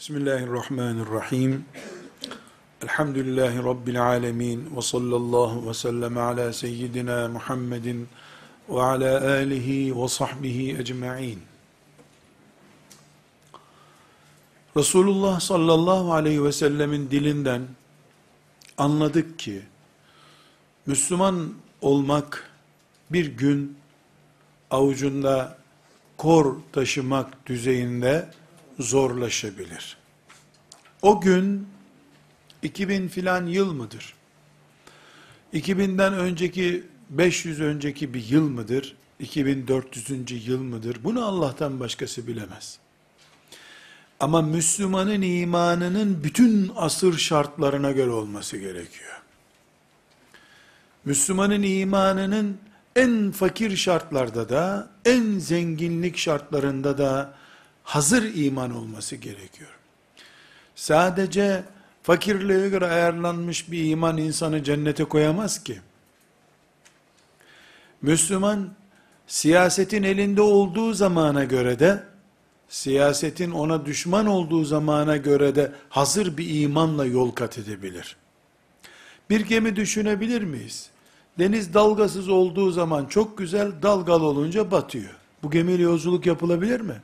Bismillahirrahmanirrahim. Elhamdülillahi Rabbil alemin. Ve sallallahu ve sellem ala seyyidina Muhammedin ve ala alihi ve sahbihi ecma'in. Resulullah sallallahu aleyhi ve sellemin dilinden anladık ki, Müslüman olmak bir gün avucunda kor taşımak düzeyinde zorlaşabilir. O gün 2000 filan yıl mıdır? 2000'den önceki 500 önceki bir yıl mıdır? 2400. yıl mıdır? Bunu Allah'tan başkası bilemez. Ama Müslümanın imanının bütün asır şartlarına göre olması gerekiyor. Müslümanın imanının en fakir şartlarda da, en zenginlik şartlarında da hazır iman olması gerekiyor. Sadece fakirliğe göre ayarlanmış bir iman insanı cennete koyamaz ki. Müslüman, siyasetin elinde olduğu zamana göre de, siyasetin ona düşman olduğu zamana göre de hazır bir imanla yol kat edebilir. Bir gemi düşünebilir miyiz? Deniz dalgasız olduğu zaman çok güzel, dalgalı olunca batıyor. Bu gemiyle yolculuk yapılabilir mi?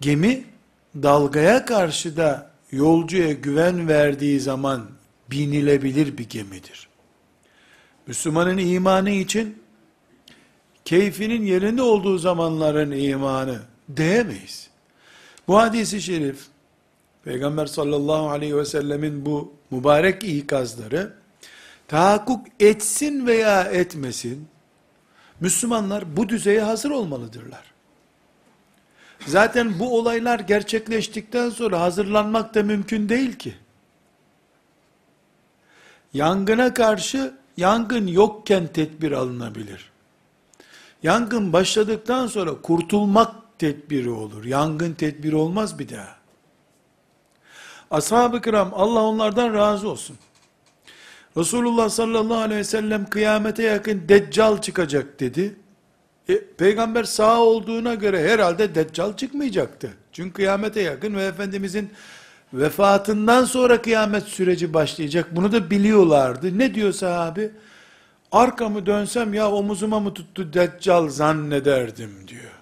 Gemi dalgaya karşı da yolcuya güven verdiği zaman binilebilir bir gemidir. Müslümanın imanı için keyfinin yerinde olduğu zamanların imanı diyemeyiz. Bu hadisi şerif Peygamber sallallahu aleyhi ve sellemin bu mübarek ikazları tahakkuk etsin veya etmesin Müslümanlar bu düzeye hazır olmalıdırlar. Zaten bu olaylar gerçekleştikten sonra hazırlanmak da mümkün değil ki. Yangına karşı yangın yokken tedbir alınabilir. Yangın başladıktan sonra kurtulmak tedbiri olur. Yangın tedbiri olmaz bir daha. Ashab-ı kiram Allah onlardan razı olsun. Resulullah sallallahu aleyhi ve sellem kıyamete yakın deccal çıkacak dedi. E, peygamber sağ olduğuna göre herhalde deccal çıkmayacaktı. Çünkü kıyamete yakın ve Efendimizin vefatından sonra kıyamet süreci başlayacak. Bunu da biliyorlardı. Ne diyor sahabi? Arkamı dönsem ya omuzuma mı tuttu deccal zannederdim diyor.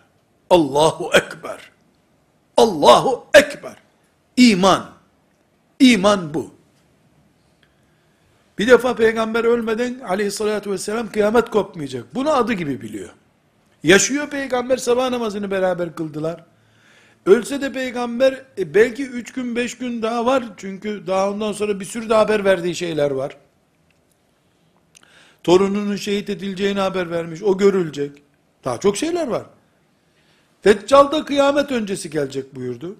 Allahu Ekber. Allahu Ekber. İman. İman bu. Bir defa peygamber ölmeden aleyhissalatü vesselam kıyamet kopmayacak. Bunu adı gibi biliyor. Yaşıyor peygamber sabah namazını beraber kıldılar. Ölse de peygamber e, belki üç gün beş gün daha var. Çünkü daha ondan sonra bir sürü de haber verdiği şeyler var. Torununun şehit edileceğini haber vermiş. O görülecek. Daha çok şeyler var. Deccal da kıyamet öncesi gelecek buyurdu.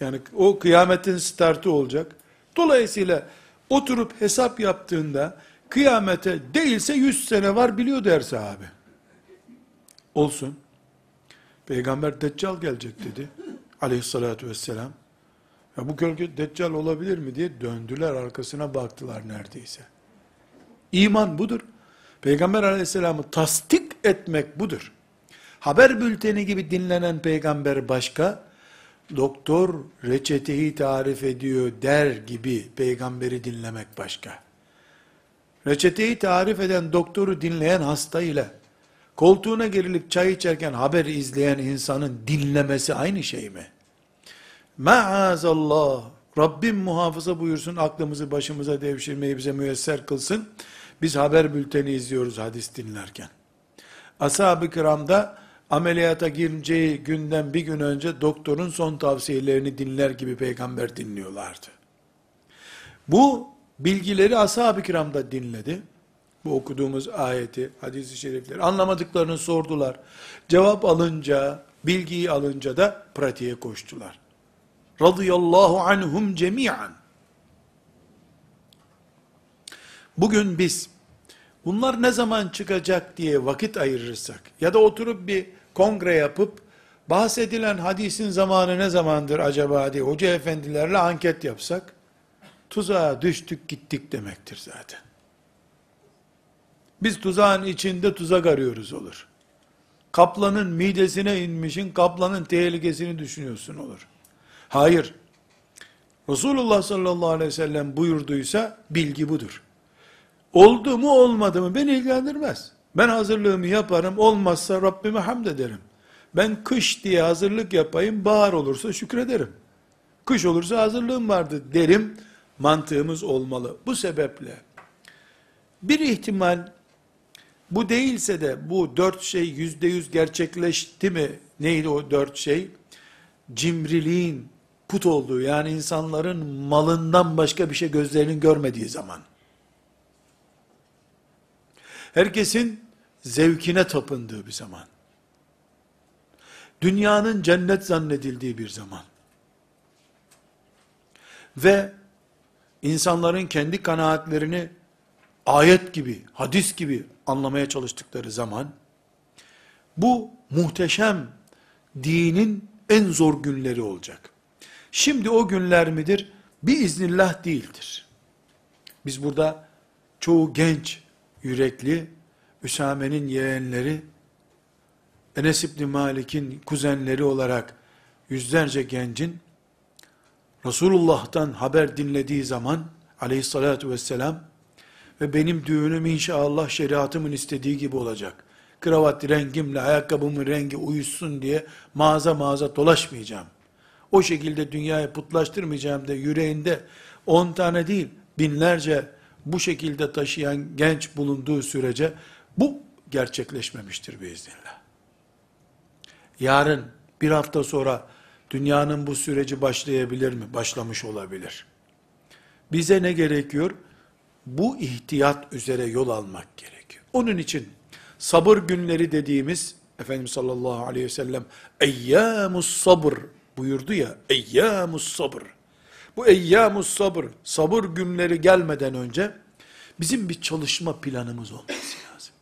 Yani o kıyametin startı olacak. Dolayısıyla oturup hesap yaptığında kıyamete değilse yüz sene var biliyor der sahabe. Olsun. Peygamber Deccal gelecek dedi. Aleyhissalatü vesselam. Ya bu gölge Deccal olabilir mi diye döndüler arkasına baktılar neredeyse. İman budur. Peygamber aleyhisselamı tasdik etmek budur. Haber bülteni gibi dinlenen peygamber başka, doktor reçeteyi tarif ediyor der gibi peygamberi dinlemek başka. Reçeteyi tarif eden doktoru dinleyen hasta ile koltuğuna gerilip çay içerken haber izleyen insanın dinlemesi aynı şey mi? Maazallah, Rabbim muhafaza buyursun, aklımızı başımıza devşirmeyi bize müyesser kılsın. Biz haber bülteni izliyoruz hadis dinlerken. Ashab-ı kiramda ameliyata gireceği günden bir gün önce doktorun son tavsiyelerini dinler gibi peygamber dinliyorlardı. Bu bilgileri ashab-ı kiramda dinledi. Bu okuduğumuz ayeti, hadisi şerifleri anlamadıklarını sordular. Cevap alınca, bilgiyi alınca da pratiğe koştular. Radıyallahu anhum cemiyan. Bugün biz bunlar ne zaman çıkacak diye vakit ayırırsak ya da oturup bir kongre yapıp bahsedilen hadisin zamanı ne zamandır acaba diye hoca efendilerle anket yapsak tuzağa düştük gittik demektir zaten. Biz tuzağın içinde tuzak arıyoruz olur. kaplanın midesine inmişin, kaplanın tehlikesini düşünüyorsun olur. Hayır. Resulullah sallallahu aleyhi ve sellem buyurduysa bilgi budur. Oldu mu olmadı mı beni ilgilendirmez. Ben hazırlığımı yaparım, olmazsa Rabbime hamd ederim. Ben kış diye hazırlık yapayım, bahar olursa şükrederim. Kış olursa hazırlığım vardı derim, mantığımız olmalı. Bu sebeple bir ihtimal bu değilse de bu dört şey yüzde yüz gerçekleşti mi? Neydi o dört şey? Cimriliğin put olduğu yani insanların malından başka bir şey gözlerinin görmediği zaman. Herkesin zevkine tapındığı bir zaman. Dünyanın cennet zannedildiği bir zaman. Ve insanların kendi kanaatlerini ayet gibi, hadis gibi anlamaya çalıştıkları zaman, bu muhteşem dinin en zor günleri olacak. Şimdi o günler midir? Bir iznillah değildir. Biz burada çoğu genç, yürekli, Üsame'nin yeğenleri, Enes İbni Malik'in kuzenleri olarak yüzlerce gencin Resulullah'tan haber dinlediği zaman aleyhissalatü vesselam ve benim düğünüm inşallah şeriatımın istediği gibi olacak. Kravat rengimle ayakkabımın rengi uyuşsun diye mağaza mağaza dolaşmayacağım. O şekilde dünyayı putlaştırmayacağım da yüreğinde on tane değil binlerce bu şekilde taşıyan genç bulunduğu sürece bu gerçekleşmemiştir biiznillah. Yarın bir hafta sonra dünyanın bu süreci başlayabilir mi? Başlamış olabilir. Bize ne gerekiyor? Bu ihtiyat üzere yol almak gerekiyor. Onun için sabır günleri dediğimiz Efendimiz sallallahu aleyhi ve sellem eyyamus sabır buyurdu ya eyyamus sabır. Bu eyyamus sabır sabır günleri gelmeden önce bizim bir çalışma planımız olması lazım.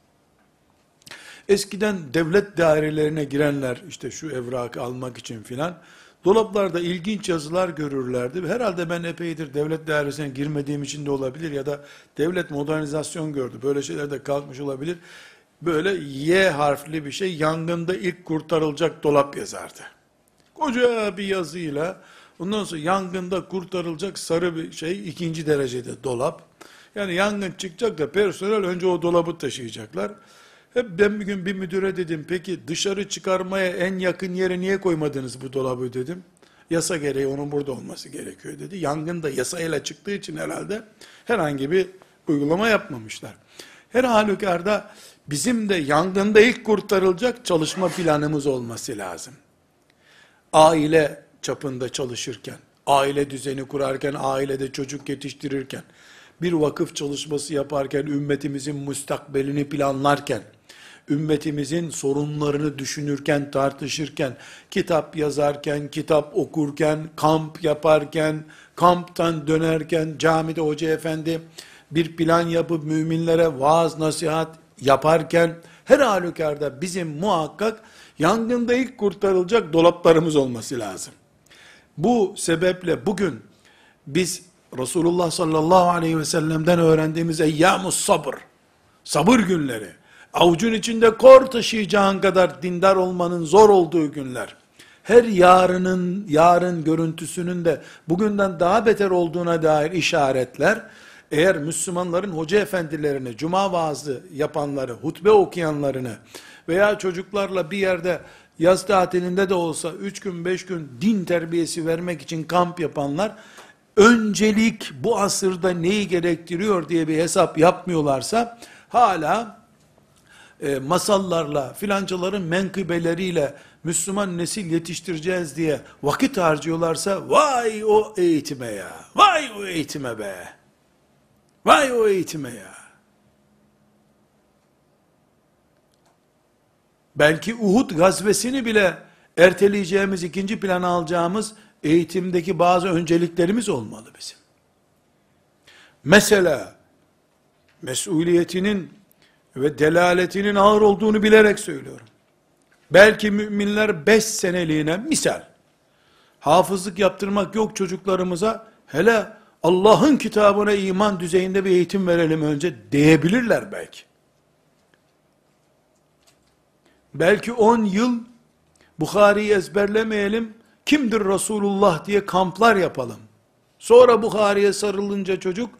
Eskiden devlet dairelerine girenler işte şu evrakı almak için filan dolaplarda ilginç yazılar görürlerdi. Herhalde ben epeydir devlet dairesine girmediğim için de olabilir ya da devlet modernizasyon gördü. Böyle şeyler de kalkmış olabilir. Böyle Y harfli bir şey yangında ilk kurtarılacak dolap yazardı. Koca bir yazıyla ondan sonra yangında kurtarılacak sarı bir şey ikinci derecede dolap. Yani yangın çıkacak da personel önce o dolabı taşıyacaklar. Hep ben bir gün bir müdüre dedim, peki dışarı çıkarmaya en yakın yere niye koymadınız bu dolabı dedim. Yasa gereği onun burada olması gerekiyor dedi. Yangın da yasayla çıktığı için herhalde herhangi bir uygulama yapmamışlar. Her halükarda bizim de yangında ilk kurtarılacak çalışma planımız olması lazım. Aile çapında çalışırken, aile düzeni kurarken, ailede çocuk yetiştirirken, bir vakıf çalışması yaparken, ümmetimizin müstakbelini planlarken, ümmetimizin sorunlarını düşünürken, tartışırken, kitap yazarken, kitap okurken, kamp yaparken, kamptan dönerken, camide hoca efendi bir plan yapıp müminlere vaaz nasihat yaparken, her halükarda bizim muhakkak yangında ilk kurtarılacak dolaplarımız olması lazım. Bu sebeple bugün biz Resulullah sallallahu aleyhi ve sellem'den öğrendiğimiz eyyamus sabır, sabır günleri, avucun içinde kor taşıyacağın kadar dindar olmanın zor olduğu günler, her yarının, yarın görüntüsünün de bugünden daha beter olduğuna dair işaretler, eğer Müslümanların hoca efendilerini, cuma vaazı yapanları, hutbe okuyanlarını veya çocuklarla bir yerde yaz tatilinde de olsa 3 gün 5 gün din terbiyesi vermek için kamp yapanlar, öncelik bu asırda neyi gerektiriyor diye bir hesap yapmıyorlarsa, hala e, masallarla, filancaların menkıbeleriyle Müslüman nesil yetiştireceğiz diye vakit harcıyorlarsa, vay o eğitime ya, vay o eğitime be, vay o eğitime ya. Belki Uhud gazvesini bile erteleyeceğimiz, ikinci plana alacağımız eğitimdeki bazı önceliklerimiz olmalı bizim. Mesela, mesuliyetinin ve delaletinin ağır olduğunu bilerek söylüyorum. Belki müminler beş seneliğine misal, hafızlık yaptırmak yok çocuklarımıza, hele Allah'ın kitabına iman düzeyinde bir eğitim verelim önce diyebilirler belki. belki 10 yıl Bukhari'yi ezberlemeyelim, kimdir Resulullah diye kamplar yapalım. Sonra Bukhari'ye sarılınca çocuk,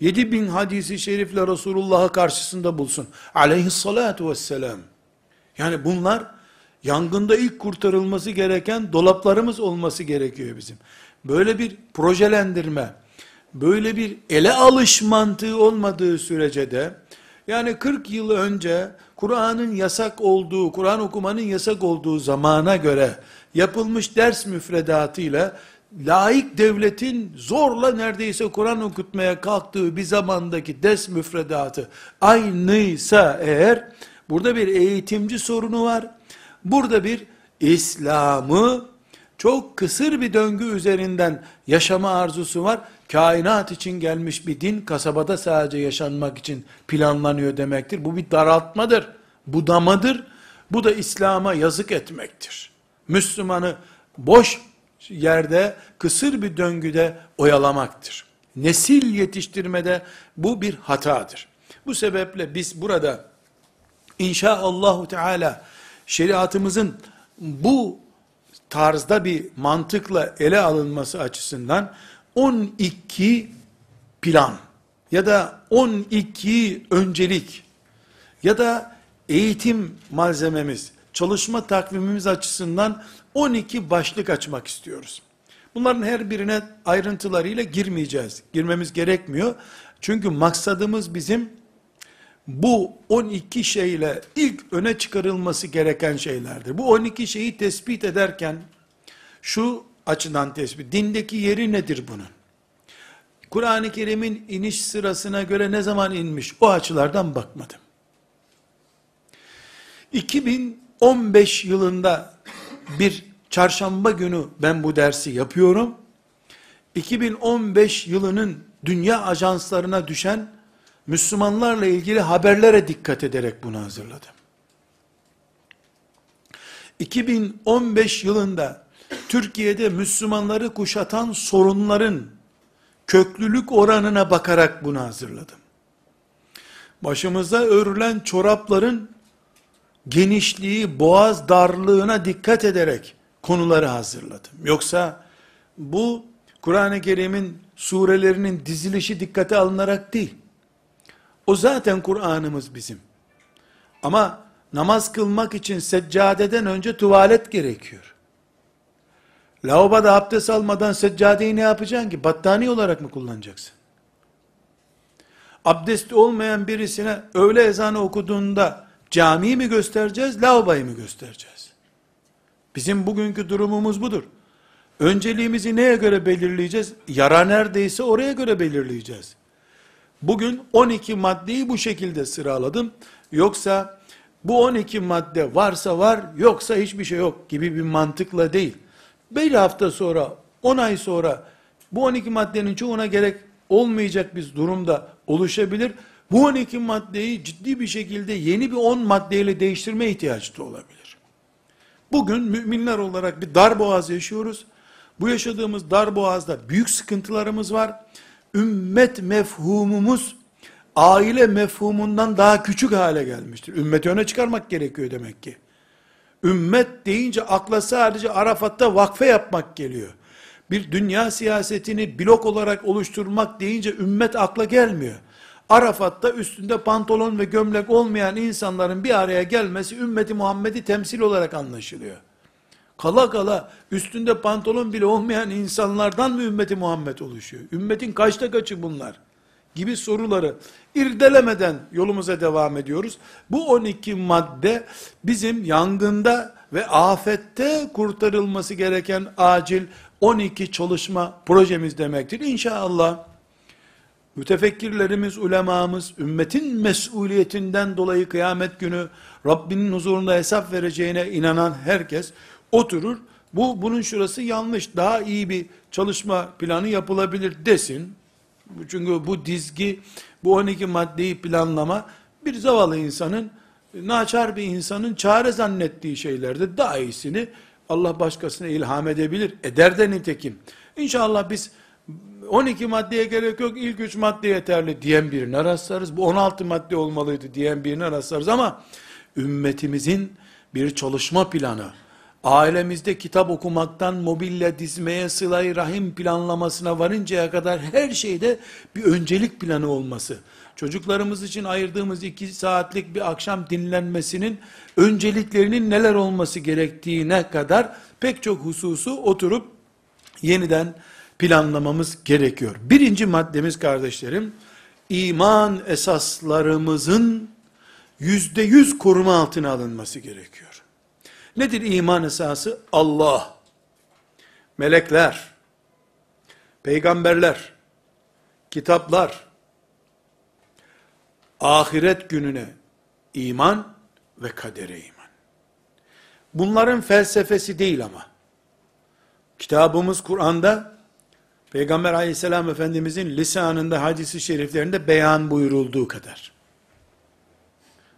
7000 hadisi şerifle Resulullah'ı karşısında bulsun. Aleyhissalatu vesselam. Yani bunlar, yangında ilk kurtarılması gereken dolaplarımız olması gerekiyor bizim. Böyle bir projelendirme, böyle bir ele alış mantığı olmadığı sürece de, yani 40 yıl önce Kur'an'ın yasak olduğu, Kur'an okumanın yasak olduğu zamana göre yapılmış ders müfredatıyla laik devletin zorla neredeyse Kur'an okutmaya kalktığı bir zamandaki ders müfredatı aynıysa eğer burada bir eğitimci sorunu var. Burada bir İslam'ı çok kısır bir döngü üzerinden yaşama arzusu var. Kainat için gelmiş bir din kasabada sadece yaşanmak için planlanıyor demektir. Bu bir daraltmadır. Budamadır. Bu da İslam'a yazık etmektir. Müslümanı boş yerde kısır bir döngüde oyalamaktır. Nesil yetiştirmede bu bir hatadır. Bu sebeple biz burada inşaallahu teala şeriatımızın bu tarzda bir mantıkla ele alınması açısından 12 plan ya da 12 öncelik ya da eğitim malzememiz, çalışma takvimimiz açısından 12 başlık açmak istiyoruz. Bunların her birine ayrıntılarıyla girmeyeceğiz. Girmemiz gerekmiyor. Çünkü maksadımız bizim bu 12 şeyle ilk öne çıkarılması gereken şeylerdir. Bu 12 şeyi tespit ederken şu açıdan tespit, dindeki yeri nedir bunun? Kur'an-ı Kerim'in iniş sırasına göre ne zaman inmiş? O açılardan bakmadım. 2015 yılında bir çarşamba günü ben bu dersi yapıyorum. 2015 yılının dünya ajanslarına düşen Müslümanlarla ilgili haberlere dikkat ederek bunu hazırladım. 2015 yılında Türkiye'de Müslümanları kuşatan sorunların köklülük oranına bakarak bunu hazırladım. Başımıza örülen çorapların genişliği, boğaz darlığına dikkat ederek konuları hazırladım. Yoksa bu Kur'an-ı Kerim'in surelerinin dizilişi dikkate alınarak değil. O zaten Kur'an'ımız bizim. Ama namaz kılmak için seccadeden önce tuvalet gerekiyor. Lavaboda abdest almadan seccadeyi ne yapacaksın ki? Battaniye olarak mı kullanacaksın? Abdesti olmayan birisine öğle ezanı okuduğunda camiyi mi göstereceğiz, lavaboyu mu göstereceğiz? Bizim bugünkü durumumuz budur. Önceliğimizi neye göre belirleyeceğiz? Yara neredeyse oraya göre belirleyeceğiz. Bugün 12 maddeyi bu şekilde sıraladım. Yoksa bu 12 madde varsa var, yoksa hiçbir şey yok gibi bir mantıkla değil. Bir hafta sonra, 10 ay sonra bu 12 maddenin çoğuna gerek olmayacak bir durumda oluşabilir. Bu 12 maddeyi ciddi bir şekilde yeni bir 10 maddeyle değiştirme ihtiyaç da olabilir. Bugün müminler olarak bir dar boğaz yaşıyoruz. Bu yaşadığımız dar boğazda büyük sıkıntılarımız var. Ümmet mefhumumuz aile mefhumundan daha küçük hale gelmiştir. Ümmeti öne çıkarmak gerekiyor demek ki. Ümmet deyince akla sadece Arafat'ta vakfe yapmak geliyor. Bir dünya siyasetini blok olarak oluşturmak deyince ümmet akla gelmiyor. Arafat'ta üstünde pantolon ve gömlek olmayan insanların bir araya gelmesi ümmeti Muhammed'i temsil olarak anlaşılıyor. Kala kala üstünde pantolon bile olmayan insanlardan mı ümmeti Muhammed oluşuyor? Ümmetin kaçta kaçı bunlar? Gibi soruları irdelemeden yolumuza devam ediyoruz. Bu 12 madde bizim yangında ve afette kurtarılması gereken acil 12 çalışma projemiz demektir. İnşallah mütefekkirlerimiz, ulemamız, ümmetin mesuliyetinden dolayı kıyamet günü Rabbinin huzurunda hesap vereceğine inanan herkes oturur. Bu bunun şurası yanlış. Daha iyi bir çalışma planı yapılabilir desin. Çünkü bu dizgi, bu 12 maddeyi planlama bir zavallı insanın, naçar bir insanın çare zannettiği şeylerde daha iyisini Allah başkasına ilham edebilir. Eder de nitekim. İnşallah biz 12 maddeye gerek yok, ilk 3 madde yeterli diyen birine rastlarız. Bu 16 madde olmalıydı diyen birine rastlarız ama ümmetimizin bir çalışma planı, ailemizde kitap okumaktan mobilya dizmeye, sılayı rahim planlamasına varıncaya kadar her şeyde bir öncelik planı olması, çocuklarımız için ayırdığımız iki saatlik bir akşam dinlenmesinin önceliklerinin neler olması gerektiğine kadar pek çok hususu oturup yeniden planlamamız gerekiyor. Birinci maddemiz kardeşlerim, iman esaslarımızın yüzde yüz koruma altına alınması gerekiyor. Nedir iman esası? Allah, melekler, peygamberler, kitaplar, ahiret gününe iman ve kadere iman. Bunların felsefesi değil ama. Kitabımız Kur'an'da Peygamber aleyhisselam efendimizin lisanında hadisi şeriflerinde beyan buyurulduğu kadar.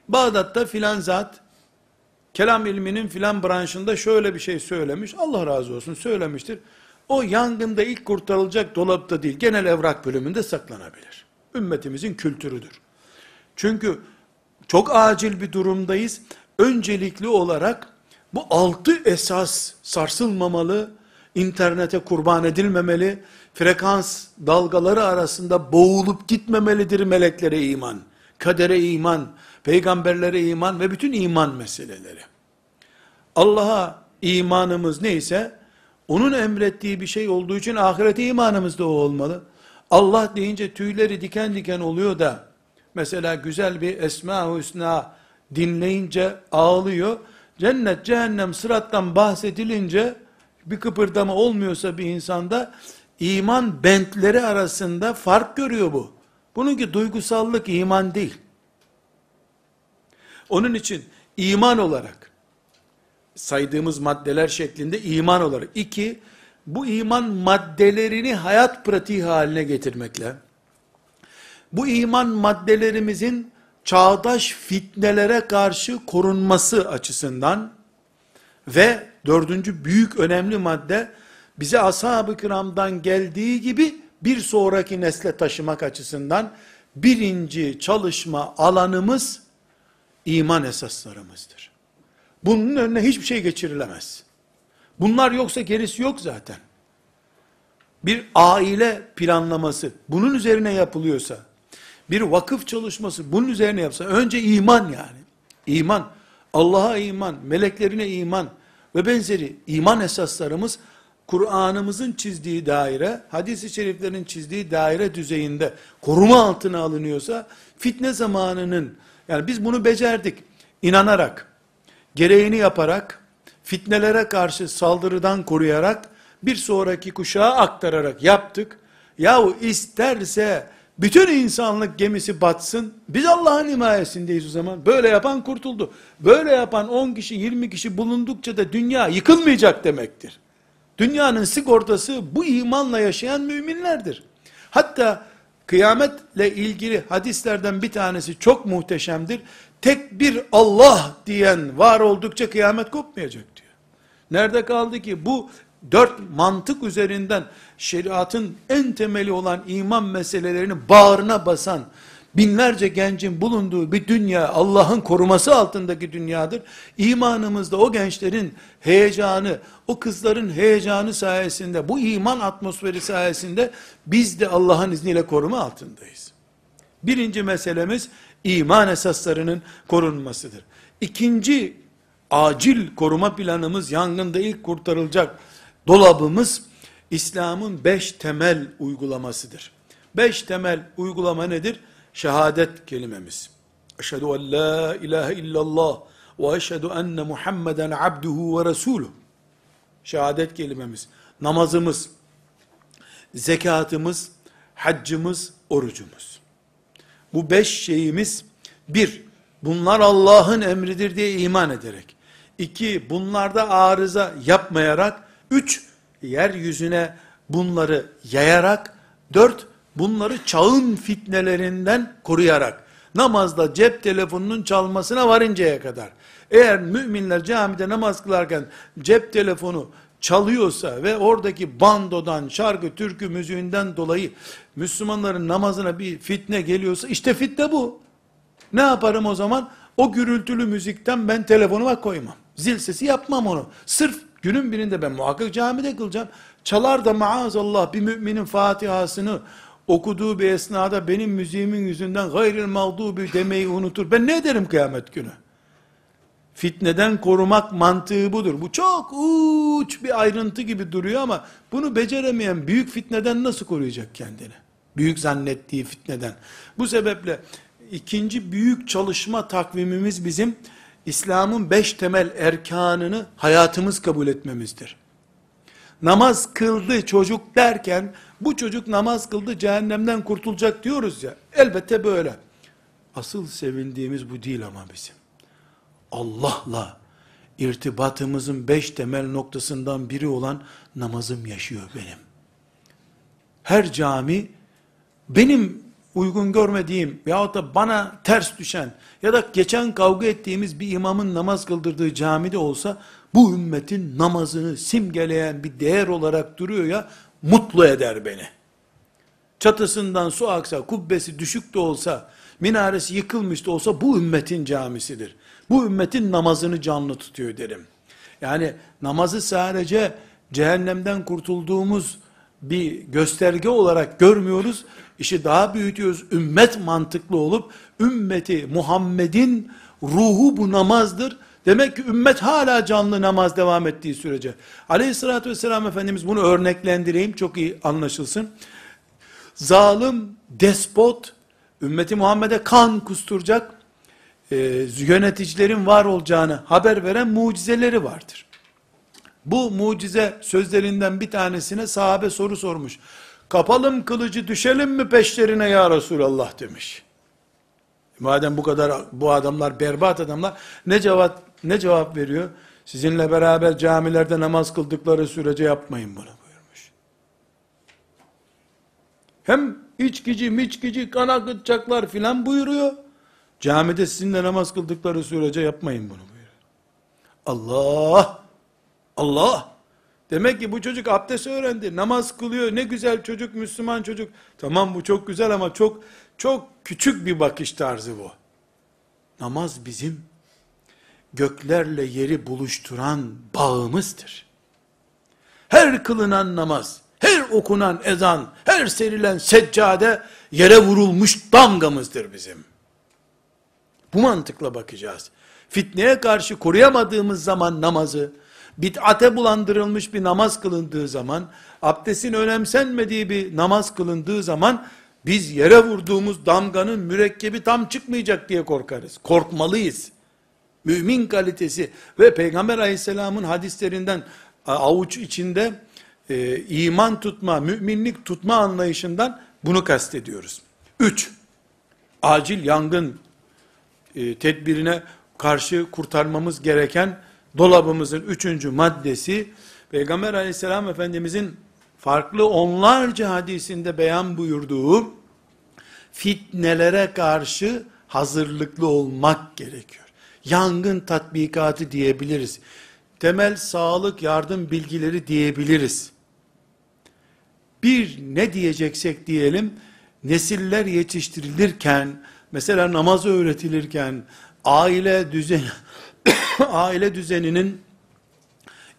Bağdat'ta filan zat kelam ilminin filan branşında şöyle bir şey söylemiş. Allah razı olsun söylemiştir. O yangında ilk kurtarılacak dolapta değil, genel evrak bölümünde saklanabilir. Ümmetimizin kültürüdür. Çünkü çok acil bir durumdayız. Öncelikli olarak bu altı esas sarsılmamalı, internete kurban edilmemeli, frekans dalgaları arasında boğulup gitmemelidir meleklere iman, kadere iman, peygamberlere iman ve bütün iman meseleleri. Allah'a imanımız neyse, onun emrettiği bir şey olduğu için ahirete imanımız da o olmalı. Allah deyince tüyleri diken diken oluyor da, mesela güzel bir Esma-ı Hüsna dinleyince ağlıyor, cennet, cehennem, sırattan bahsedilince, bir kıpırdama olmuyorsa bir insanda, iman bentleri arasında fark görüyor bu. Bununki duygusallık iman değil. Onun için iman olarak saydığımız maddeler şeklinde iman olarak iki bu iman maddelerini hayat pratiği haline getirmekle bu iman maddelerimizin çağdaş fitnelere karşı korunması açısından ve dördüncü büyük önemli madde bize ashab-ı kiramdan geldiği gibi bir sonraki nesle taşımak açısından birinci çalışma alanımız iman esaslarımızdır. Bunun önüne hiçbir şey geçirilemez. Bunlar yoksa gerisi yok zaten. Bir aile planlaması bunun üzerine yapılıyorsa, bir vakıf çalışması bunun üzerine yapsa, önce iman yani. İman, Allah'a iman, meleklerine iman ve benzeri iman esaslarımız Kur'an'ımızın çizdiği daire, hadis-i şeriflerin çizdiği daire düzeyinde koruma altına alınıyorsa, fitne zamanının, yani biz bunu becerdik, inanarak, gereğini yaparak, fitnelere karşı saldırıdan koruyarak, bir sonraki kuşağa aktararak yaptık. Yahu isterse, bütün insanlık gemisi batsın, biz Allah'ın himayesindeyiz o zaman. Böyle yapan kurtuldu. Böyle yapan 10 kişi, 20 kişi bulundukça da dünya yıkılmayacak demektir. Dünyanın sigortası bu imanla yaşayan müminlerdir. Hatta kıyametle ilgili hadislerden bir tanesi çok muhteşemdir. Tek bir Allah diyen var oldukça kıyamet kopmayacak diyor. Nerede kaldı ki bu dört mantık üzerinden şeriatın en temeli olan iman meselelerini bağrına basan, binlerce gencin bulunduğu bir dünya, Allah'ın koruması altındaki dünyadır. İmanımızda o gençlerin heyecanı, o kızların heyecanı sayesinde, bu iman atmosferi sayesinde, biz de Allah'ın izniyle koruma altındayız. Birinci meselemiz, iman esaslarının korunmasıdır. İkinci, acil koruma planımız, yangında ilk kurtarılacak dolabımız, İslam'ın beş temel uygulamasıdır. Beş temel uygulama nedir? Şehadet kelimemiz. Eşhedü en la ilahe illallah ve eşhedü enne Muhammeden abduhu ve resuluh. Şehadet kelimemiz. Namazımız, zekatımız, haccımız, orucumuz. Bu beş şeyimiz, bir, bunlar Allah'ın emridir diye iman ederek. İki, bunlarda arıza yapmayarak. Üç, yeryüzüne bunları yayarak. Dört, bunları çağın fitnelerinden koruyarak, namazda cep telefonunun çalmasına varıncaya kadar, eğer müminler camide namaz kılarken cep telefonu çalıyorsa ve oradaki bandodan, şarkı, türkü müziğinden dolayı Müslümanların namazına bir fitne geliyorsa, işte fitne bu. Ne yaparım o zaman? O gürültülü müzikten ben telefonuma koymam. Zil sesi yapmam onu. Sırf günün birinde ben muhakkak camide kılacağım. Çalar da maazallah bir müminin Fatiha'sını okuduğu bir esnada benim müziğimin yüzünden gayril mağdubi demeyi unutur. Ben ne ederim kıyamet günü? Fitneden korumak mantığı budur. Bu çok uç bir ayrıntı gibi duruyor ama bunu beceremeyen büyük fitneden nasıl koruyacak kendini? Büyük zannettiği fitneden. Bu sebeple ikinci büyük çalışma takvimimiz bizim İslam'ın beş temel erkanını hayatımız kabul etmemizdir. Namaz kıldı çocuk derken bu çocuk namaz kıldı cehennemden kurtulacak diyoruz ya. Elbette böyle. Asıl sevindiğimiz bu değil ama bizim. Allah'la irtibatımızın beş temel noktasından biri olan namazım yaşıyor benim. Her cami benim uygun görmediğim yahut da bana ters düşen ya da geçen kavga ettiğimiz bir imamın namaz kıldırdığı camide olsa bu ümmetin namazını simgeleyen bir değer olarak duruyor ya mutlu eder beni. Çatısından su aksa, kubbesi düşük de olsa, minaresi yıkılmış da olsa bu ümmetin camisidir. Bu ümmetin namazını canlı tutuyor derim. Yani namazı sadece cehennemden kurtulduğumuz bir gösterge olarak görmüyoruz. İşi daha büyütüyoruz. Ümmet mantıklı olup ümmeti Muhammed'in ruhu bu namazdır. Demek ki ümmet hala canlı namaz devam ettiği sürece. Aleyhissalatü vesselam Efendimiz bunu örneklendireyim çok iyi anlaşılsın. Zalim, despot, ümmeti Muhammed'e kan kusturacak e, yöneticilerin var olacağını haber veren mucizeleri vardır. Bu mucize sözlerinden bir tanesine sahabe soru sormuş. Kapalım kılıcı düşelim mi peşlerine ya Resulallah demiş. Madem bu kadar bu adamlar berbat adamlar ne cevap ne cevap veriyor? Sizinle beraber camilerde namaz kıldıkları sürece yapmayın bunu buyurmuş. Hem içkici, miçkici, kan akıtacaklar filan buyuruyor. Camide sizinle namaz kıldıkları sürece yapmayın bunu buyuruyor. Allah! Allah! Demek ki bu çocuk abdest öğrendi, namaz kılıyor, ne güzel çocuk, Müslüman çocuk. Tamam bu çok güzel ama çok, çok küçük bir bakış tarzı bu. Namaz bizim göklerle yeri buluşturan bağımızdır. Her kılınan namaz, her okunan ezan, her serilen seccade yere vurulmuş damgamızdır bizim. Bu mantıkla bakacağız. Fitneye karşı koruyamadığımız zaman namazı, bid'ate bulandırılmış bir namaz kılındığı zaman, abdestin önemsenmediği bir namaz kılındığı zaman, biz yere vurduğumuz damganın mürekkebi tam çıkmayacak diye korkarız. Korkmalıyız. Mümin kalitesi ve Peygamber aleyhisselamın hadislerinden avuç içinde e, iman tutma, müminlik tutma anlayışından bunu kastediyoruz. Üç, acil yangın e, tedbirine karşı kurtarmamız gereken dolabımızın üçüncü maddesi, Peygamber aleyhisselam efendimizin farklı onlarca hadisinde beyan buyurduğu, fitnelere karşı hazırlıklı olmak gerekiyor. Yangın tatbikatı diyebiliriz. Temel sağlık yardım bilgileri diyebiliriz. Bir ne diyeceksek diyelim, nesiller yetiştirilirken, mesela namaz öğretilirken, aile düzen aile düzeninin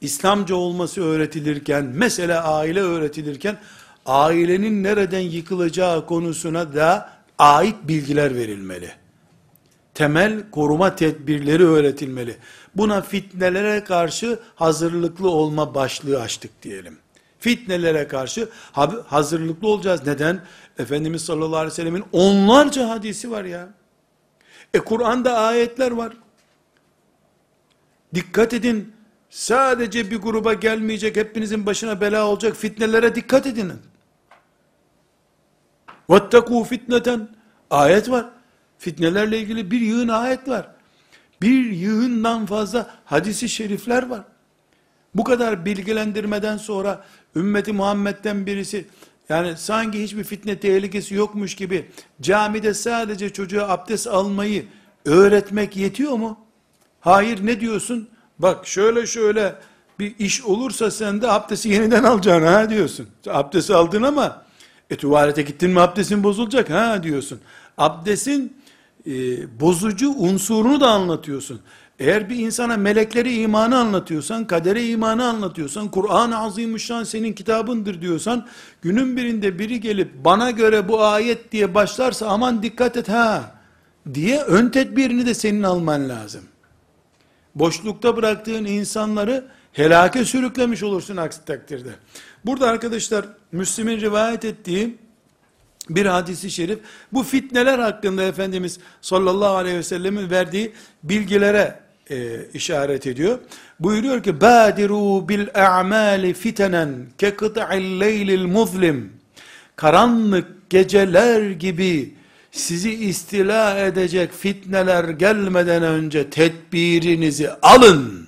İslamca olması öğretilirken, mesela aile öğretilirken, ailenin nereden yıkılacağı konusuna da ait bilgiler verilmeli Temel koruma tedbirleri öğretilmeli. Buna fitnelere karşı hazırlıklı olma başlığı açtık diyelim. Fitnelere karşı hazırlıklı olacağız. Neden? Efendimiz sallallahu aleyhi ve sellemin onlarca hadisi var ya. E Kur'an'da ayetler var. Dikkat edin, sadece bir gruba gelmeyecek, hepinizin başına bela olacak fitnelere dikkat edin. وَاتَّقُوا fitneten Ayet var. Fitnelerle ilgili bir yığın ayet var. Bir yığından fazla hadisi şerifler var. Bu kadar bilgilendirmeden sonra ümmeti Muhammed'den birisi yani sanki hiçbir fitne tehlikesi yokmuş gibi camide sadece çocuğa abdest almayı öğretmek yetiyor mu? Hayır ne diyorsun? Bak şöyle şöyle bir iş olursa sen de abdesti yeniden alacaksın ha diyorsun. Abdesti aldın ama e tuvalete gittin mi abdestin bozulacak ha diyorsun. Abdestin e, bozucu unsurunu da anlatıyorsun. Eğer bir insana melekleri imanı anlatıyorsan, kadere imanı anlatıyorsan, Kur'an-ı Azimüşşan senin kitabındır diyorsan, günün birinde biri gelip bana göre bu ayet diye başlarsa aman dikkat et ha diye ön tedbirini de senin alman lazım. Boşlukta bıraktığın insanları helake sürüklemiş olursun aksi takdirde. Burada arkadaşlar Müslim'in rivayet ettiği bir hadisi şerif bu fitneler hakkında Efendimiz sallallahu aleyhi ve sellemin verdiği bilgilere e, işaret ediyor. Buyuruyor ki badiru bil a'mali fitenen ke kıta'il leylil muzlim karanlık geceler gibi sizi istila edecek fitneler gelmeden önce tedbirinizi alın.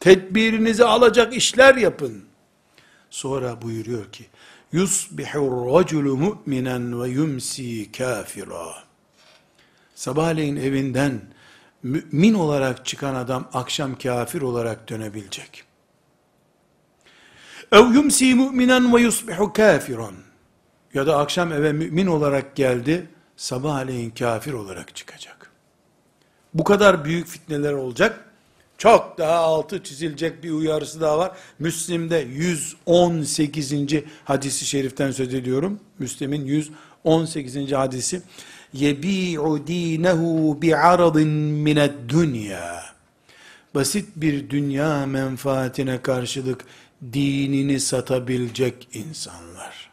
Tedbirinizi alacak işler yapın. Sonra buyuruyor ki yusbihur raculu mu'minen ve yumsi kafira. Sabahleyin evinden mümin olarak çıkan adam akşam kafir olarak dönebilecek. Ev yumsi mu'minen ve yusbihu kafiran. Ya da akşam eve mümin olarak geldi, sabahleyin kafir olarak çıkacak. Bu kadar büyük fitneler olacak. Çok daha altı çizilecek bir uyarısı daha var. Müslim'de 118. hadisi şeriften söz ediyorum. Müslim'in 118. hadisi yebi'u dinehu bi'aradin mined dünya. Basit bir dünya menfaatine karşılık dinini satabilecek insanlar.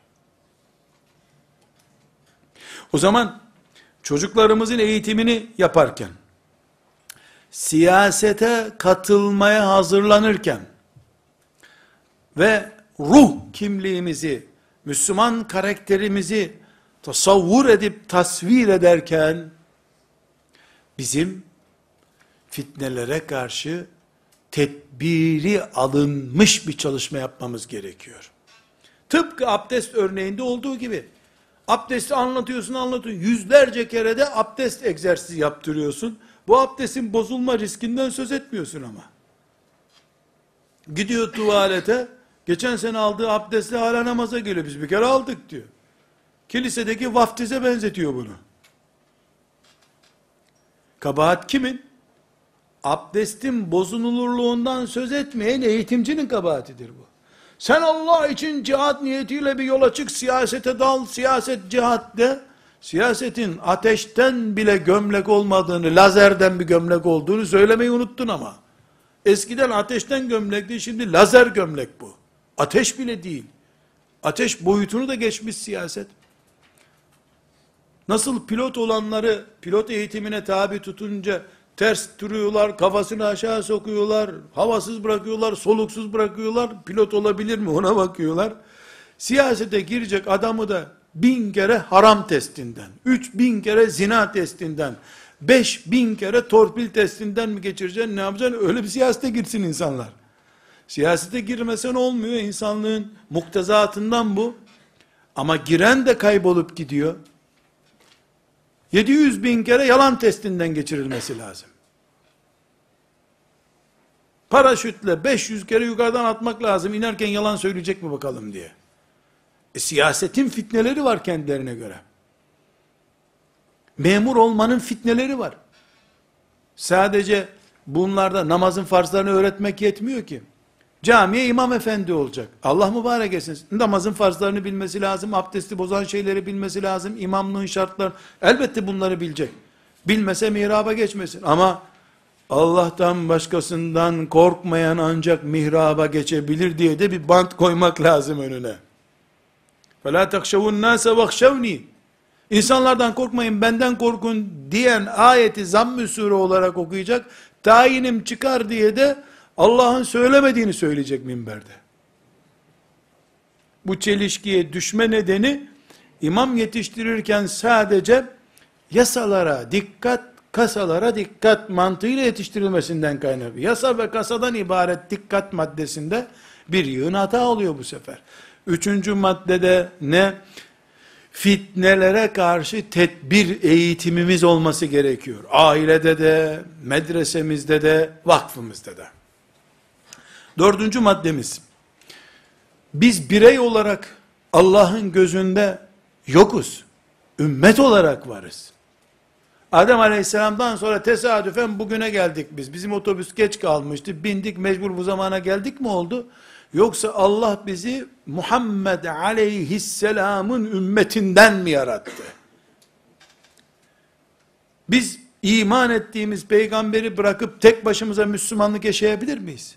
O zaman çocuklarımızın eğitimini yaparken, siyasete katılmaya hazırlanırken ve ruh kimliğimizi, Müslüman karakterimizi tasavvur edip tasvir ederken bizim fitnelere karşı tedbiri alınmış bir çalışma yapmamız gerekiyor. Tıpkı abdest örneğinde olduğu gibi abdesti anlatıyorsun anlatıyorsun yüzlerce kere de abdest egzersizi yaptırıyorsun. Bu abdestin bozulma riskinden söz etmiyorsun ama. Gidiyor tuvalete geçen sene aldığı abdestle hala namaza geliyor biz bir kere aldık diyor. Kilisedeki vaftize benzetiyor bunu. Kabahat kimin? Abdestin bozunulurluğundan söz etmeyen eğitimcinin kabahatidir bu. Sen Allah için cihat niyetiyle bir yola çık, siyasete dal, siyaset cihat de. Siyasetin ateşten bile gömlek olmadığını, lazerden bir gömlek olduğunu söylemeyi unuttun ama. Eskiden ateşten gömlekti, şimdi lazer gömlek bu. Ateş bile değil. Ateş boyutunu da geçmiş siyaset. Nasıl pilot olanları pilot eğitimine tabi tutunca ters duruyorlar, kafasını aşağı sokuyorlar, havasız bırakıyorlar, soluksuz bırakıyorlar, pilot olabilir mi ona bakıyorlar. Siyasete girecek adamı da bin kere haram testinden, üç bin kere zina testinden, beş bin kere torpil testinden mi geçireceksin, ne yapacaksın? Öyle bir siyasete girsin insanlar. Siyasete girmesen olmuyor, insanlığın muktezatından bu. Ama giren de kaybolup gidiyor. 700 bin kere yalan testinden geçirilmesi lazım. Paraşütle 500 kere yukarıdan atmak lazım. İnerken yalan söyleyecek mi bakalım diye. E, siyasetin fitneleri var kendilerine göre. Memur olmanın fitneleri var. Sadece bunlarda namazın farzlarını öğretmek yetmiyor ki. Camiye imam efendi olacak. Allah mübarek etsin. Namazın farzlarını bilmesi lazım, abdesti bozan şeyleri bilmesi lazım, imamlığın şartlarını, elbette bunları bilecek. Bilmese mihraba geçmesin. Ama Allah'tan başkasından korkmayan ancak mihraba geçebilir diye de bir bant koymak lazım önüne. فَلَا تَخْشَوُ النَّاسَ وَخْشَوْنِي İnsanlardan korkmayın, benden korkun diyen ayeti zamm-ı sure olarak okuyacak. Tayinim çıkar diye de Allah'ın söylemediğini söyleyecek minberde. Bu çelişkiye düşme nedeni imam yetiştirirken sadece yasalara dikkat, kasalara dikkat mantığıyla yetiştirilmesinden kaynaklı. Yasa ve kasadan ibaret dikkat maddesinde bir yığın hata oluyor bu sefer. Üçüncü maddede ne? Fitnelere karşı tedbir eğitimimiz olması gerekiyor. Ailede de, medresemizde de, vakfımızda da. Dördüncü maddemiz, biz birey olarak Allah'ın gözünde yokuz. Ümmet olarak varız. Adem Aleyhisselam'dan sonra tesadüfen bugüne geldik biz. Bizim otobüs geç kalmıştı. Bindik mecbur bu zamana geldik mi oldu? Yoksa Allah bizi Muhammed Aleyhisselam'ın ümmetinden mi yarattı? Biz iman ettiğimiz peygamberi bırakıp tek başımıza Müslümanlık yaşayabilir miyiz?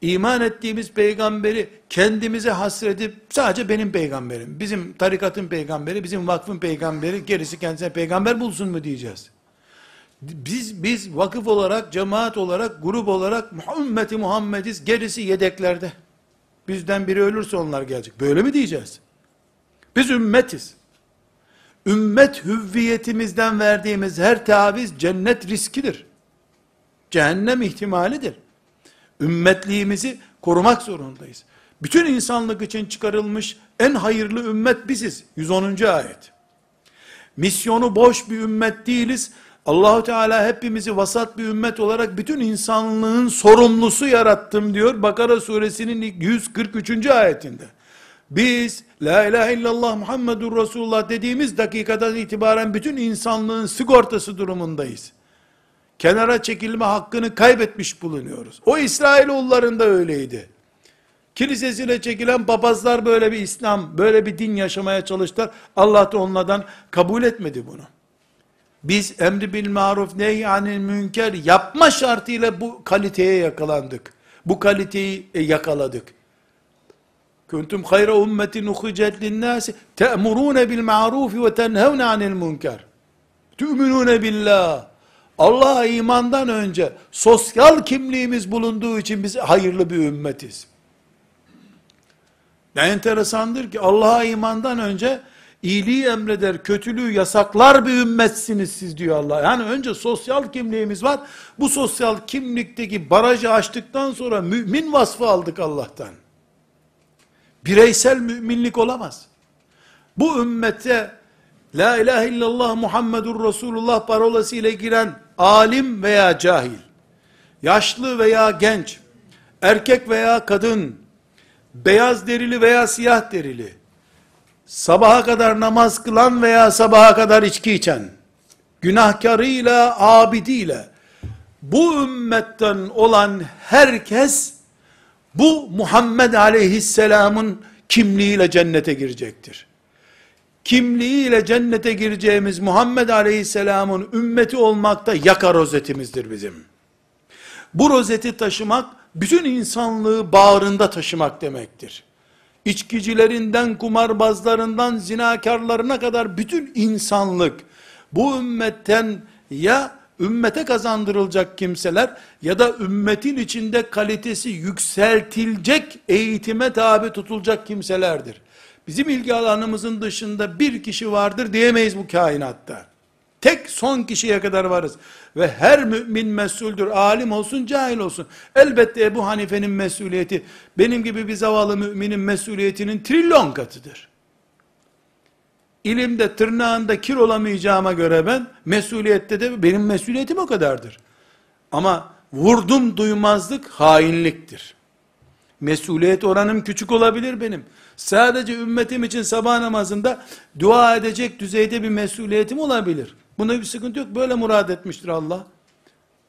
İman ettiğimiz peygamberi kendimize hasredip sadece benim peygamberim, bizim tarikatın peygamberi, bizim vakfın peygamberi, gerisi kendisine peygamber bulsun mu diyeceğiz. Biz biz vakıf olarak, cemaat olarak, grup olarak ümmeti Muhammediz, gerisi yedeklerde. Bizden biri ölürse onlar gelecek. Böyle mi diyeceğiz? Biz ümmetiz. Ümmet hüvviyetimizden verdiğimiz her taviz cennet riskidir. Cehennem ihtimalidir ümmetliğimizi korumak zorundayız. Bütün insanlık için çıkarılmış en hayırlı ümmet biziz. 110. ayet. Misyonu boş bir ümmet değiliz. Allahu Teala hepimizi vasat bir ümmet olarak bütün insanlığın sorumlusu yarattım diyor Bakara suresinin 143. ayetinde. Biz la ilahe illallah Muhammedur Resulullah dediğimiz dakikadan itibaren bütün insanlığın sigortası durumundayız kenara çekilme hakkını kaybetmiş bulunuyoruz. O İsrailoğulların da öyleydi. Kilisesine çekilen papazlar böyle bir İslam, böyle bir din yaşamaya çalıştılar. Allah da onlardan kabul etmedi bunu. Biz emri bil maruf nehyanil münker yapma şartıyla bu kaliteye yakalandık. Bu kaliteyi e, yakaladık. Kuntum hayra ummetin ukhicet linnâsi te'murûne bil ma'rufi ve tenhevne anil münker. Tü'minûne billah Allah'a imandan önce sosyal kimliğimiz bulunduğu için biz hayırlı bir ümmetiz. Ne enteresandır ki Allah'a imandan önce iyiliği emreder, kötülüğü yasaklar bir ümmetsiniz siz diyor Allah. Yani önce sosyal kimliğimiz var. Bu sosyal kimlikteki barajı açtıktan sonra mümin vasfı aldık Allah'tan. Bireysel müminlik olamaz. Bu ümmete La ilahe illallah Muhammedur Resulullah parolası ile giren alim veya cahil, yaşlı veya genç, erkek veya kadın, beyaz derili veya siyah derili, sabaha kadar namaz kılan veya sabaha kadar içki içen, günahkarıyla, abidiyle, bu ümmetten olan herkes, bu Muhammed aleyhisselamın kimliğiyle cennete girecektir kimliğiyle cennete gireceğimiz Muhammed Aleyhisselam'ın ümmeti olmakta yaka rozetimizdir bizim. Bu rozeti taşımak, bütün insanlığı bağrında taşımak demektir. İçkicilerinden, kumarbazlarından, zinakarlarına kadar bütün insanlık, bu ümmetten ya ümmete kazandırılacak kimseler ya da ümmetin içinde kalitesi yükseltilecek eğitime tabi tutulacak kimselerdir bizim ilgi alanımızın dışında bir kişi vardır diyemeyiz bu kainatta. Tek son kişiye kadar varız. Ve her mümin mesuldür. Alim olsun, cahil olsun. Elbette Ebu Hanife'nin mesuliyeti, benim gibi bir zavallı müminin mesuliyetinin trilyon katıdır. İlimde tırnağında kir olamayacağıma göre ben, mesuliyette de benim mesuliyetim o kadardır. Ama vurdum duymazlık hainliktir. Mesuliyet oranım küçük olabilir benim. Sadece ümmetim için sabah namazında dua edecek düzeyde bir mesuliyetim olabilir. Bunda bir sıkıntı yok. Böyle murad etmiştir Allah.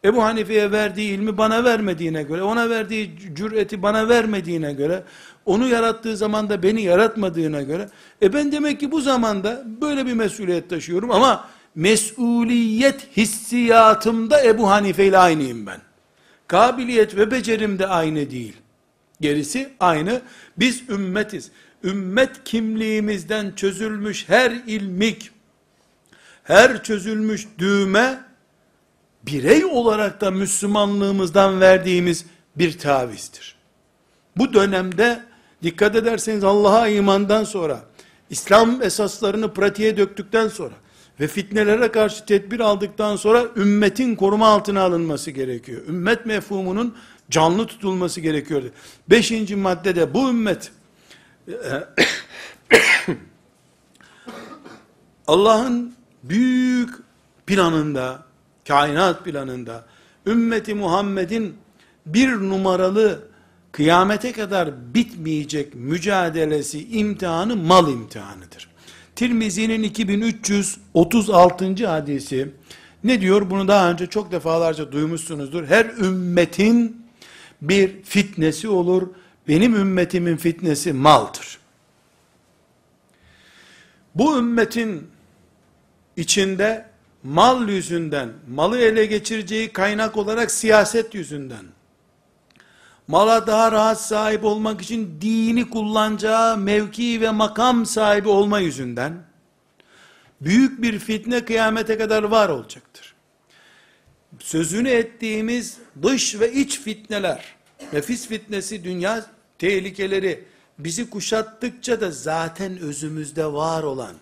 Ebu Hanife'ye verdiği ilmi bana vermediğine göre, ona verdiği cüreti bana vermediğine göre, onu yarattığı zaman da beni yaratmadığına göre, e ben demek ki bu zamanda böyle bir mesuliyet taşıyorum ama mesuliyet hissiyatımda Ebu Hanife ile aynıyım ben. Kabiliyet ve becerim de aynı değil. Gerisi aynı. Biz ümmetiz. Ümmet kimliğimizden çözülmüş her ilmik, her çözülmüş düğme, birey olarak da Müslümanlığımızdan verdiğimiz bir tavizdir. Bu dönemde dikkat ederseniz Allah'a imandan sonra, İslam esaslarını pratiğe döktükten sonra ve fitnelere karşı tedbir aldıktan sonra ümmetin koruma altına alınması gerekiyor. Ümmet mefhumunun canlı tutulması gerekiyordu. Beşinci maddede bu ümmet Allah'ın büyük planında, kainat planında, ümmeti Muhammed'in bir numaralı kıyamete kadar bitmeyecek mücadelesi, imtihanı mal imtihanıdır. Tirmizi'nin 2336. hadisi ne diyor? Bunu daha önce çok defalarca duymuşsunuzdur. Her ümmetin bir fitnesi olur. Benim ümmetimin fitnesi maldır. Bu ümmetin içinde mal yüzünden, malı ele geçireceği kaynak olarak siyaset yüzünden, mala daha rahat sahip olmak için dini kullanacağı mevki ve makam sahibi olma yüzünden, büyük bir fitne kıyamete kadar var olacaktır. Sözünü ettiğimiz dış ve iç fitneler, nefis fitnesi, dünya tehlikeleri bizi kuşattıkça da zaten özümüzde var olan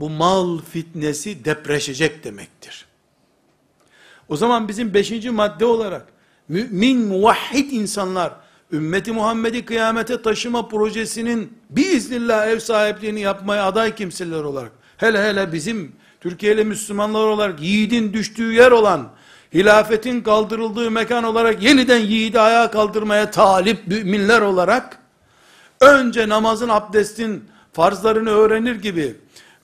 bu mal fitnesi depreşecek demektir. O zaman bizim beşinci madde olarak mümin muvahhid insanlar ümmeti Muhammed'i kıyamete taşıma projesinin biiznillah ev sahipliğini yapmaya aday kimseler olarak hele hele bizim Türkiye'li Müslümanlar olarak yiğidin düştüğü yer olan hilafetin kaldırıldığı mekan olarak yeniden yiğidi ayağa kaldırmaya talip müminler olarak önce namazın abdestin farzlarını öğrenir gibi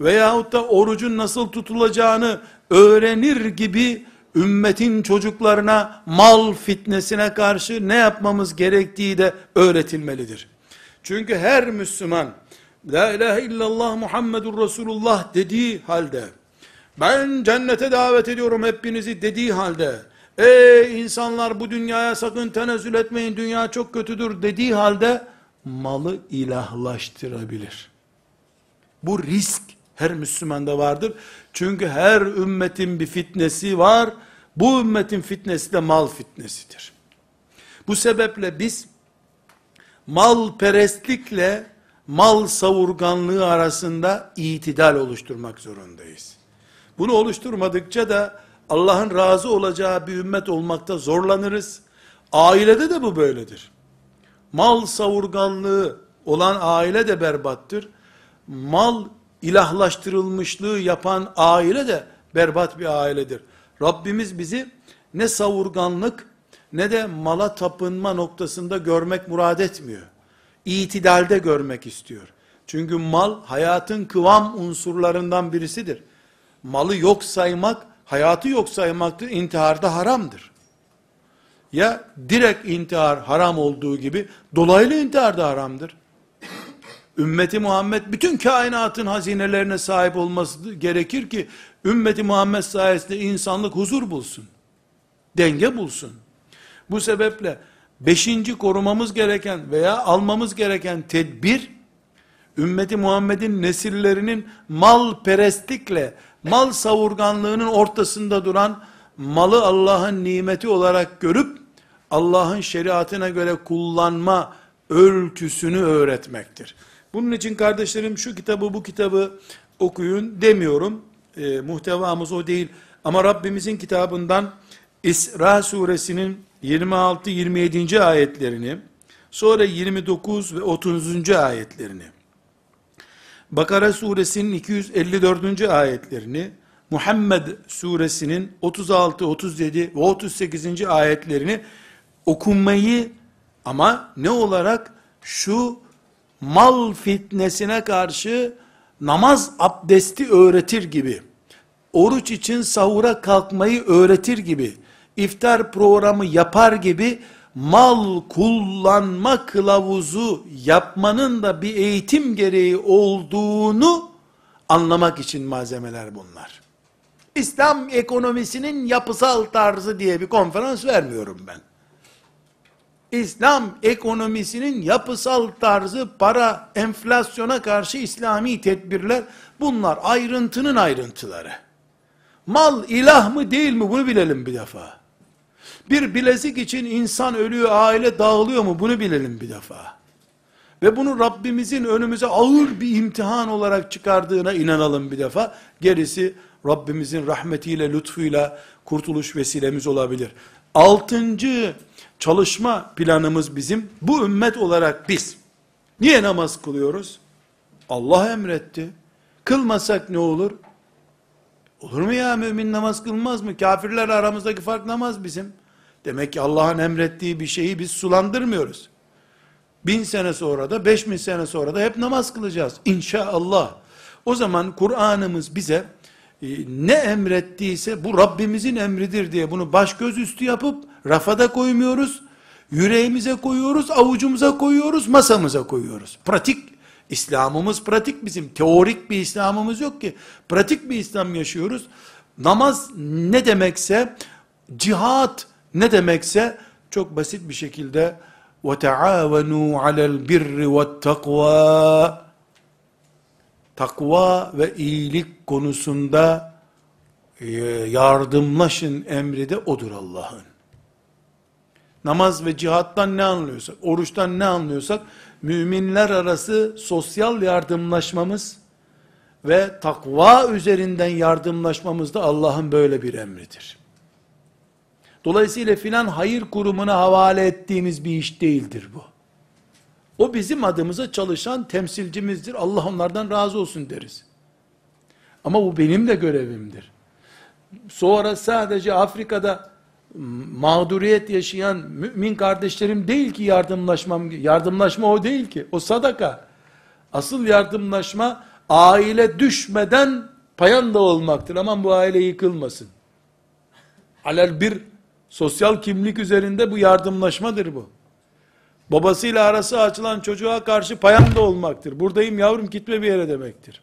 veyahut da orucun nasıl tutulacağını öğrenir gibi ümmetin çocuklarına mal fitnesine karşı ne yapmamız gerektiği de öğretilmelidir. Çünkü her Müslüman La ilahe illallah Muhammedur Resulullah dediği halde ben cennete davet ediyorum hepinizi dediği halde ey insanlar bu dünyaya sakın tenezzül etmeyin dünya çok kötüdür dediği halde malı ilahlaştırabilir. Bu risk her Müslümanda vardır. Çünkü her ümmetin bir fitnesi var. Bu ümmetin fitnesi de mal fitnesidir. Bu sebeple biz mal perestlikle mal savurganlığı arasında itidal oluşturmak zorundayız. Bunu oluşturmadıkça da Allah'ın razı olacağı bir ümmet olmakta zorlanırız. Ailede de bu böyledir. Mal savurganlığı olan aile de berbattır. Mal ilahlaştırılmışlığı yapan aile de berbat bir ailedir. Rabbimiz bizi ne savurganlık ne de mala tapınma noktasında görmek murad etmiyor. İtidalde görmek istiyor. Çünkü mal hayatın kıvam unsurlarından birisidir. Malı yok saymak, hayatı yok saymaktır, intihar da haramdır. Ya direkt intihar haram olduğu gibi dolaylı intihar da haramdır. Ümmeti Muhammed bütün kainatın hazinelerine sahip olması gerekir ki ümmeti Muhammed sayesinde insanlık huzur bulsun. Denge bulsun. Bu sebeple beşinci korumamız gereken veya almamız gereken tedbir ümmeti Muhammed'in nesillerinin mal perestlikle mal savurganlığının ortasında duran malı Allah'ın nimeti olarak görüp Allah'ın şeriatına göre kullanma ölçüsünü öğretmektir. Bunun için kardeşlerim şu kitabı bu kitabı okuyun demiyorum. E, muhtevamız o değil. Ama Rabbimizin kitabından İsra suresinin 26-27. ayetlerini, sonra 29 ve 30. ayetlerini, Bakara suresinin 254. ayetlerini, Muhammed suresinin 36, 37 ve 38. ayetlerini okunmayı ama ne olarak şu mal fitnesine karşı namaz abdesti öğretir gibi, oruç için sahura kalkmayı öğretir gibi, iftar programı yapar gibi, mal kullanma kılavuzu yapmanın da bir eğitim gereği olduğunu anlamak için malzemeler bunlar. İslam ekonomisinin yapısal tarzı diye bir konferans vermiyorum ben. İslam ekonomisinin yapısal tarzı para, enflasyona karşı İslami tedbirler, bunlar ayrıntının ayrıntıları. Mal ilah mı değil mi bunu bilelim bir defa. Bir bilezik için insan ölüyor, aile dağılıyor mu bunu bilelim bir defa. Ve bunu Rabbimizin önümüze ağır bir imtihan olarak çıkardığına inanalım bir defa. Gerisi Rabbimizin rahmetiyle, lütfuyla kurtuluş vesilemiz olabilir. Altıncı çalışma planımız bizim, bu ümmet olarak biz, niye namaz kılıyoruz? Allah emretti. Kılmasak ne olur? Olur mu ya mümin namaz kılmaz mı? Kafirler aramızdaki fark namaz bizim. Demek ki Allah'ın emrettiği bir şeyi biz sulandırmıyoruz. Bin sene sonra da, beş bin sene sonra da hep namaz kılacağız. İnşallah. O zaman Kur'an'ımız bize ne emrettiyse bu Rabbimizin emridir diye bunu baş göz üstü yapıp rafada koymuyoruz. Yüreğimize koyuyoruz, avucumuza koyuyoruz, masamıza koyuyoruz. Pratik İslam'ımız pratik bizim. Teorik bir İslam'ımız yok ki. Pratik bir İslam yaşıyoruz. Namaz ne demekse, cihat ne demekse çok basit bir şekilde وَتَعَاوَنُوا عَلَى الْبِرِّ وَالتَّقْوَى Takva ve iyilik konusunda e, yardımlaşın emri de odur Allah'ın. Namaz ve cihattan ne anlıyorsak, oruçtan ne anlıyorsak, müminler arası sosyal yardımlaşmamız ve takva üzerinden yardımlaşmamız da Allah'ın böyle bir emridir. Dolayısıyla filan hayır kurumuna havale ettiğimiz bir iş değildir bu. O bizim adımıza çalışan temsilcimizdir. Allah onlardan razı olsun deriz. Ama bu benim de görevimdir. Sonra sadece Afrika'da mağduriyet yaşayan mümin kardeşlerim değil ki yardımlaşmam, yardımlaşma o değil ki, o sadaka. Asıl yardımlaşma, aile düşmeden payanda olmaktır. Aman bu aile yıkılmasın. Alel bir, sosyal kimlik üzerinde bu yardımlaşmadır bu. Babasıyla arası açılan çocuğa karşı payanda olmaktır. Buradayım yavrum gitme bir yere demektir.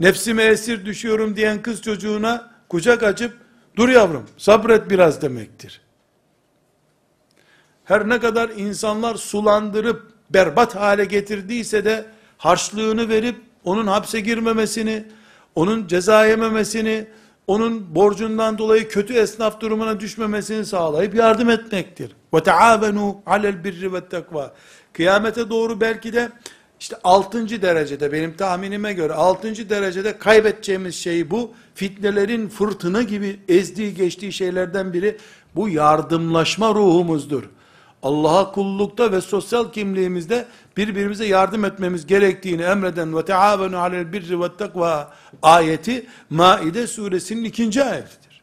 Nefsime esir düşüyorum diyen kız çocuğuna kucak açıp Dur yavrum, sabret biraz demektir. Her ne kadar insanlar sulandırıp berbat hale getirdiyse de harçlığını verip onun hapse girmemesini, onun ceza yememesini, onun borcundan dolayı kötü esnaf durumuna düşmemesini sağlayıp yardım etmektir. Ve taavenu alel birri ve takva. Kıyamete doğru belki de işte 6. derecede benim tahminime göre 6. derecede kaybedeceğimiz şey bu. Fitnelerin fırtına gibi ezdiği geçtiği şeylerden biri bu yardımlaşma ruhumuzdur. Allah'a kullukta ve sosyal kimliğimizde birbirimize yardım etmemiz gerektiğini emreden ve teavenu alel birri ve takva ayeti Maide suresinin ikinci ayetidir.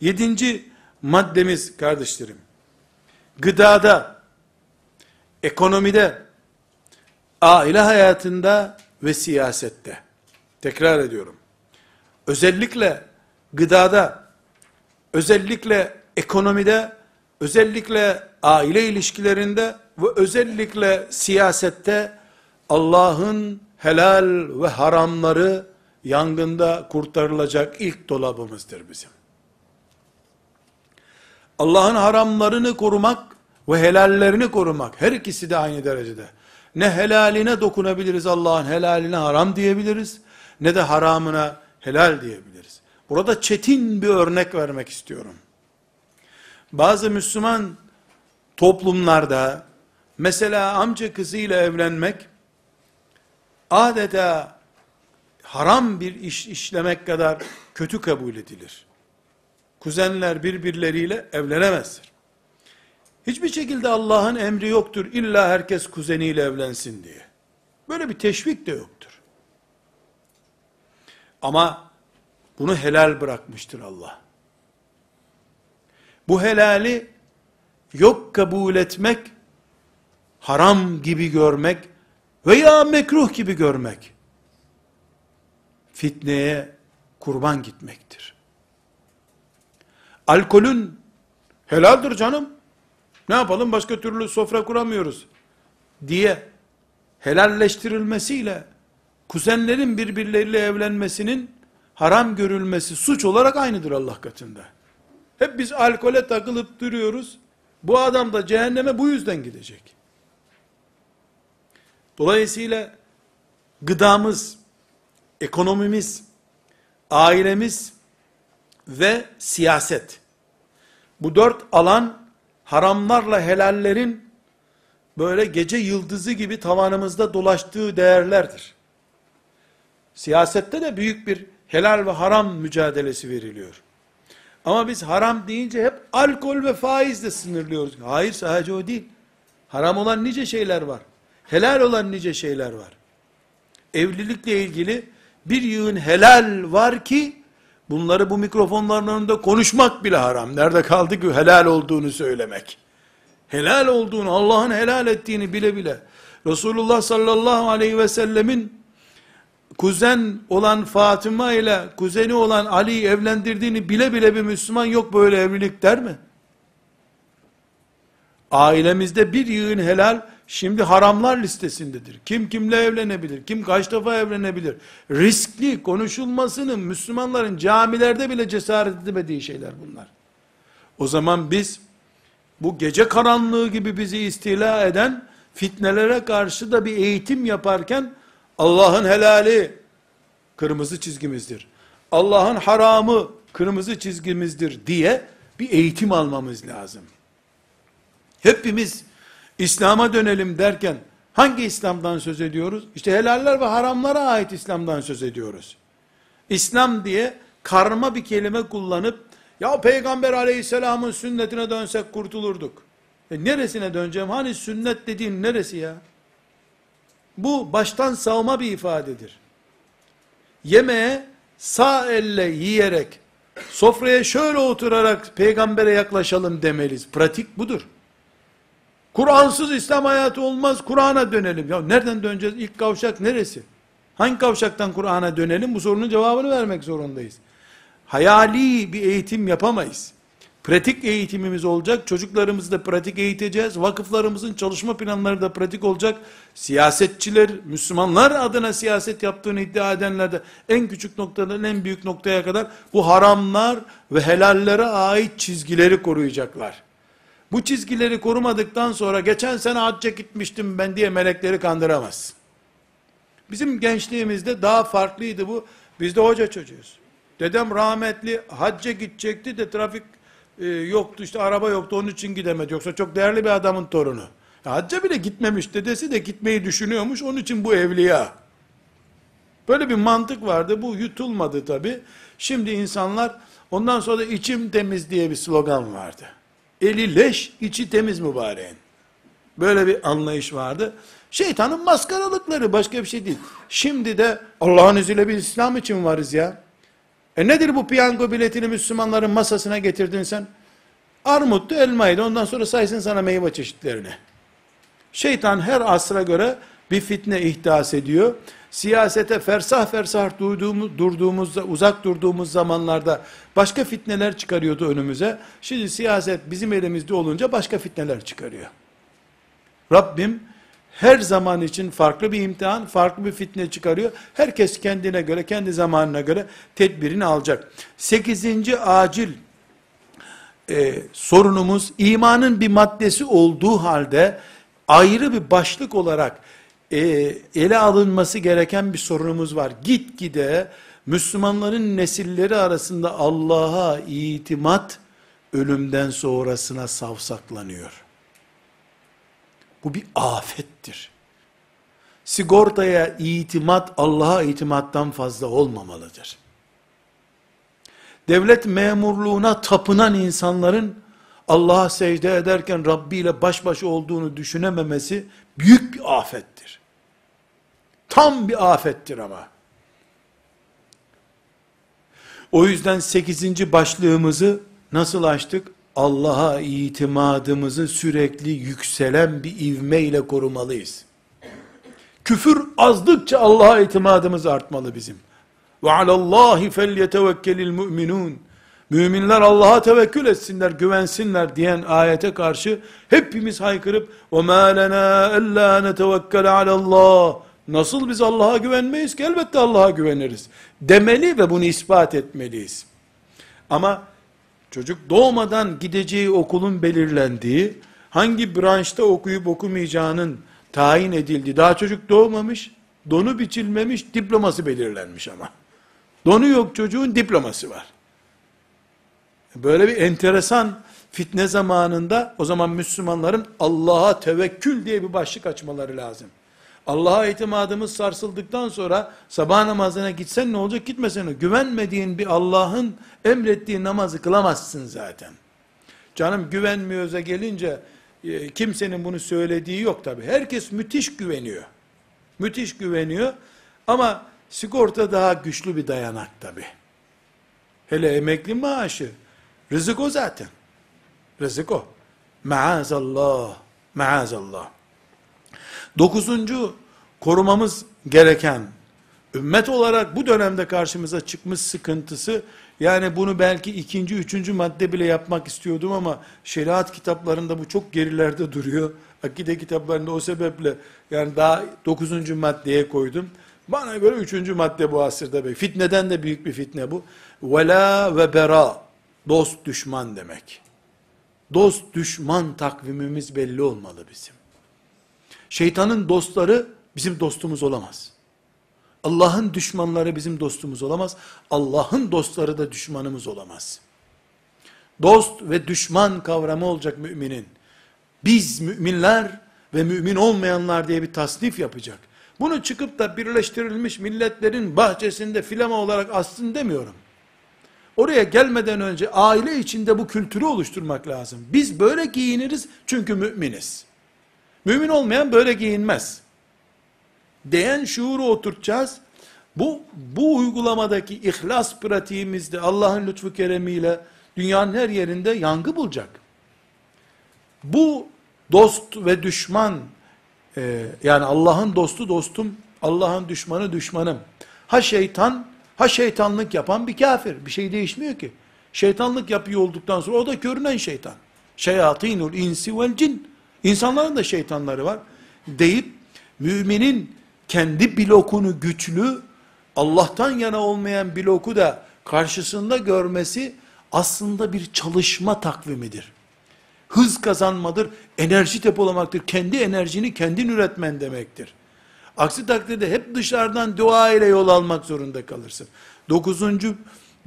Yedinci maddemiz kardeşlerim, gıdada, ekonomide, aile hayatında ve siyasette. Tekrar ediyorum. Özellikle gıdada, özellikle ekonomide, özellikle aile ilişkilerinde ve özellikle siyasette Allah'ın helal ve haramları yangında kurtarılacak ilk dolabımızdır bizim. Allah'ın haramlarını korumak ve helallerini korumak her ikisi de aynı derecede. Ne helaline dokunabiliriz Allah'ın helaline haram diyebiliriz ne de haramına helal diyebiliriz. Burada çetin bir örnek vermek istiyorum. Bazı Müslüman toplumlarda mesela amca kızıyla evlenmek adeta haram bir iş işlemek kadar kötü kabul edilir. Kuzenler birbirleriyle evlenemezler. Hiçbir şekilde Allah'ın emri yoktur. İlla herkes kuzeniyle evlensin diye. Böyle bir teşvik de yoktur. Ama bunu helal bırakmıştır Allah. Bu helali yok kabul etmek, haram gibi görmek veya mekruh gibi görmek, fitneye kurban gitmektir. Alkolün helaldir canım, ne yapalım başka türlü sofra kuramıyoruz diye helalleştirilmesiyle kuzenlerin birbirleriyle evlenmesinin haram görülmesi suç olarak aynıdır Allah katında. Hep biz alkole takılıp duruyoruz. Bu adam da cehenneme bu yüzden gidecek. Dolayısıyla gıdamız, ekonomimiz, ailemiz ve siyaset. Bu dört alan haramlarla helallerin böyle gece yıldızı gibi tavanımızda dolaştığı değerlerdir. Siyasette de büyük bir helal ve haram mücadelesi veriliyor. Ama biz haram deyince hep alkol ve faizle sınırlıyoruz. Hayır sadece o değil. Haram olan nice şeyler var. Helal olan nice şeyler var. Evlilikle ilgili bir yığın helal var ki Bunları bu mikrofonların önünde konuşmak bile haram. Nerede kaldı ki helal olduğunu söylemek. Helal olduğunu, Allah'ın helal ettiğini bile bile Resulullah sallallahu aleyhi ve sellemin kuzen olan Fatıma ile kuzeni olan Ali'yi evlendirdiğini bile bile bir Müslüman yok böyle evlilik der mi? Ailemizde bir yığın helal şimdi haramlar listesindedir. Kim kimle evlenebilir? Kim kaç defa evlenebilir? Riskli konuşulmasının Müslümanların camilerde bile cesaret edemediği şeyler bunlar. O zaman biz bu gece karanlığı gibi bizi istila eden fitnelere karşı da bir eğitim yaparken Allah'ın helali kırmızı çizgimizdir. Allah'ın haramı kırmızı çizgimizdir diye bir eğitim almamız lazım. Hepimiz İslam'a dönelim derken hangi İslam'dan söz ediyoruz? İşte helaller ve haramlara ait İslam'dan söz ediyoruz. İslam diye karma bir kelime kullanıp ya Peygamber aleyhisselamın sünnetine dönsek kurtulurduk. E neresine döneceğim? Hani sünnet dediğin neresi ya? Bu baştan savma bir ifadedir. Yemeğe sağ elle yiyerek, sofraya şöyle oturarak peygambere yaklaşalım demeliyiz. Pratik budur. Kur'ansız İslam hayatı olmaz, Kur'an'a dönelim. Ya nereden döneceğiz? İlk kavşak neresi? Hangi kavşaktan Kur'an'a dönelim? Bu sorunun cevabını vermek zorundayız. Hayali bir eğitim yapamayız. Pratik eğitimimiz olacak. Çocuklarımızı da pratik eğiteceğiz. Vakıflarımızın çalışma planları da pratik olacak. Siyasetçiler, Müslümanlar adına siyaset yaptığını iddia edenler de en küçük noktadan en büyük noktaya kadar bu haramlar ve helallere ait çizgileri koruyacaklar. Bu çizgileri korumadıktan sonra geçen sene hacca gitmiştim ben diye melekleri kandıramaz. Bizim gençliğimizde daha farklıydı bu. Biz de hoca çocuğuz. Dedem rahmetli hacca gidecekti de trafik e, yoktu işte araba yoktu onun için gidemedi. Yoksa çok değerli bir adamın torunu. Ya, hacca bile gitmemiş dedesi de gitmeyi düşünüyormuş onun için bu evliya. Böyle bir mantık vardı bu yutulmadı tabi. Şimdi insanlar ondan sonra da içim temiz diye bir slogan vardı. Eli leş içi temiz mübareğin. Böyle bir anlayış vardı. Şeytanın maskaralıkları başka bir şey değil. Şimdi de Allah'ın izniyle bir İslam için varız ya. E nedir bu piyango biletini Müslümanların masasına getirdin sen? Armuttu, elmaydı. Ondan sonra saysın sana meyve çeşitlerini. Şeytan her asra göre bir fitne ihdas ediyor. Siyasete fersah fersah duyduğumuz, durduğumuzda, uzak durduğumuz zamanlarda başka fitneler çıkarıyordu önümüze. Şimdi siyaset bizim elimizde olunca başka fitneler çıkarıyor. Rabbim her zaman için farklı bir imtihan, farklı bir fitne çıkarıyor. Herkes kendine göre, kendi zamanına göre tedbirini alacak. Sekizinci acil e, sorunumuz, imanın bir maddesi olduğu halde, ayrı bir başlık olarak e, ele alınması gereken bir sorunumuz var. Gitgide Müslümanların nesilleri arasında Allah'a itimat, ölümden sonrasına savsaklanıyor. Bu bir afettir. Sigortaya itimat Allah'a itimattan fazla olmamalıdır. Devlet memurluğuna tapınan insanların Allah'a secde ederken Rabbi ile baş başa olduğunu düşünememesi büyük bir afettir. Tam bir afettir ama. O yüzden sekizinci başlığımızı nasıl açtık? Allah'a itimadımızı sürekli yükselen bir ivme ile korumalıyız. Küfür azdıkça Allah'a itimadımız artmalı bizim. Ve alallahi felyetevekkelil müminun. Müminler Allah'a tevekkül etsinler, güvensinler diyen ayete karşı hepimiz haykırıp وَمَا لَنَا أَلَّا نَتَوَكَّلَ عَلَى اللّٰهِ Nasıl biz Allah'a güvenmeyiz ki? Elbette Allah'a güveniriz. Demeli ve bunu ispat etmeliyiz. Ama Çocuk doğmadan gideceği okulun belirlendiği, hangi branşta okuyup okumayacağının tayin edildiği, daha çocuk doğmamış, donu biçilmemiş, diploması belirlenmiş ama. Donu yok çocuğun diploması var. Böyle bir enteresan fitne zamanında o zaman Müslümanların Allah'a tevekkül diye bir başlık açmaları lazım. Allah'a itimadımız sarsıldıktan sonra sabah namazına gitsen ne olacak gitmesen güvenmediğin bir Allah'ın emrettiği namazı kılamazsın zaten. Canım güvenmiyorsa gelince e, kimsenin bunu söylediği yok tabi. Herkes müthiş güveniyor. Müthiş güveniyor ama sigorta daha güçlü bir dayanak tabi. Hele emekli maaşı. Rızık o zaten. Rızık o. Maazallah. Maazallah. Dokuzuncu, korumamız gereken, ümmet olarak bu dönemde karşımıza çıkmış sıkıntısı, yani bunu belki ikinci, üçüncü madde bile yapmak istiyordum ama şeriat kitaplarında bu çok gerilerde duruyor. Akide kitaplarında o sebeple yani daha dokuzuncu maddeye koydum. Bana göre üçüncü madde bu asırda. Be. Fitneden de büyük bir fitne bu. Vela ve bera. Dost düşman demek. Dost düşman takvimimiz belli olmalı bizim. Şeytanın dostları bizim dostumuz olamaz. Allah'ın düşmanları bizim dostumuz olamaz. Allah'ın dostları da düşmanımız olamaz. Dost ve düşman kavramı olacak müminin. Biz müminler ve mümin olmayanlar diye bir tasnif yapacak. Bunu çıkıp da birleştirilmiş milletlerin bahçesinde filama olarak astın demiyorum. Oraya gelmeden önce aile içinde bu kültürü oluşturmak lazım. Biz böyle giyiniriz çünkü müminiz. Mümin olmayan böyle giyinmez. Diyen şuuru oturtacağız. Bu, bu uygulamadaki ihlas pratiğimizde Allah'ın lütfu keremiyle dünyanın her yerinde yangı bulacak. Bu dost ve düşman e, yani Allah'ın dostu dostum, Allah'ın düşmanı düşmanım. Ha şeytan, ha şeytanlık yapan bir kafir. Bir şey değişmiyor ki. Şeytanlık yapıyor olduktan sonra o da görünen şeytan. Şeyatinul insi vel cin. İnsanların da şeytanları var. Deyip müminin kendi blokunu güçlü, Allah'tan yana olmayan bloku da karşısında görmesi aslında bir çalışma takvimidir. Hız kazanmadır, enerji depolamaktır. Kendi enerjini kendin üretmen demektir. Aksi takdirde hep dışarıdan dua ile yol almak zorunda kalırsın. Dokuzuncu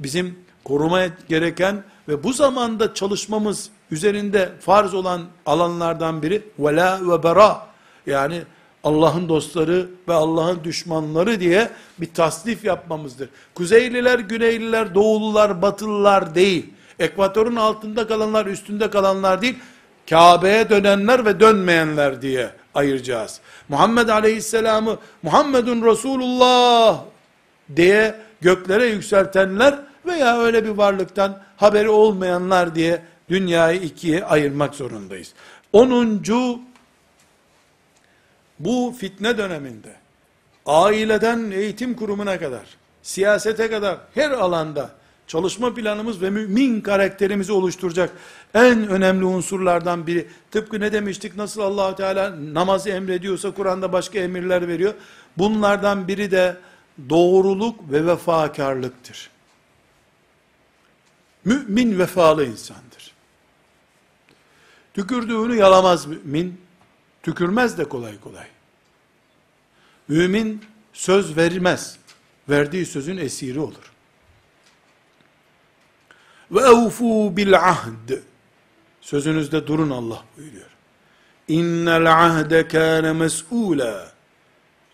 bizim korumaya gereken ve bu zamanda çalışmamız üzerinde farz olan alanlardan biri vela ve bera yani Allah'ın dostları ve Allah'ın düşmanları diye bir tasnif yapmamızdır. Kuzeyliler, güneyliler, doğulular, batılılar değil. Ekvatorun altında kalanlar, üstünde kalanlar değil. Kabe'ye dönenler ve dönmeyenler diye ayıracağız. Muhammed Aleyhisselam'ı Muhammedun Resulullah diye göklere yükseltenler veya öyle bir varlıktan haberi olmayanlar diye dünyayı ikiye ayırmak zorundayız. Onuncu bu fitne döneminde aileden eğitim kurumuna kadar, siyasete kadar her alanda çalışma planımız ve mümin karakterimizi oluşturacak en önemli unsurlardan biri. Tıpkı ne demiştik? Nasıl allah Teala namazı emrediyorsa Kur'an'da başka emirler veriyor. Bunlardan biri de doğruluk ve vefakarlıktır. Mümin vefalı insandır. Tükürdüğünü yalamaz mümin, tükürmez de kolay kolay. Mümin söz vermez, verdiği sözün esiri olur. Ve evfu bil ahd. Sözünüzde durun Allah buyuruyor. İnnel ahde kâne mes'ûlâ.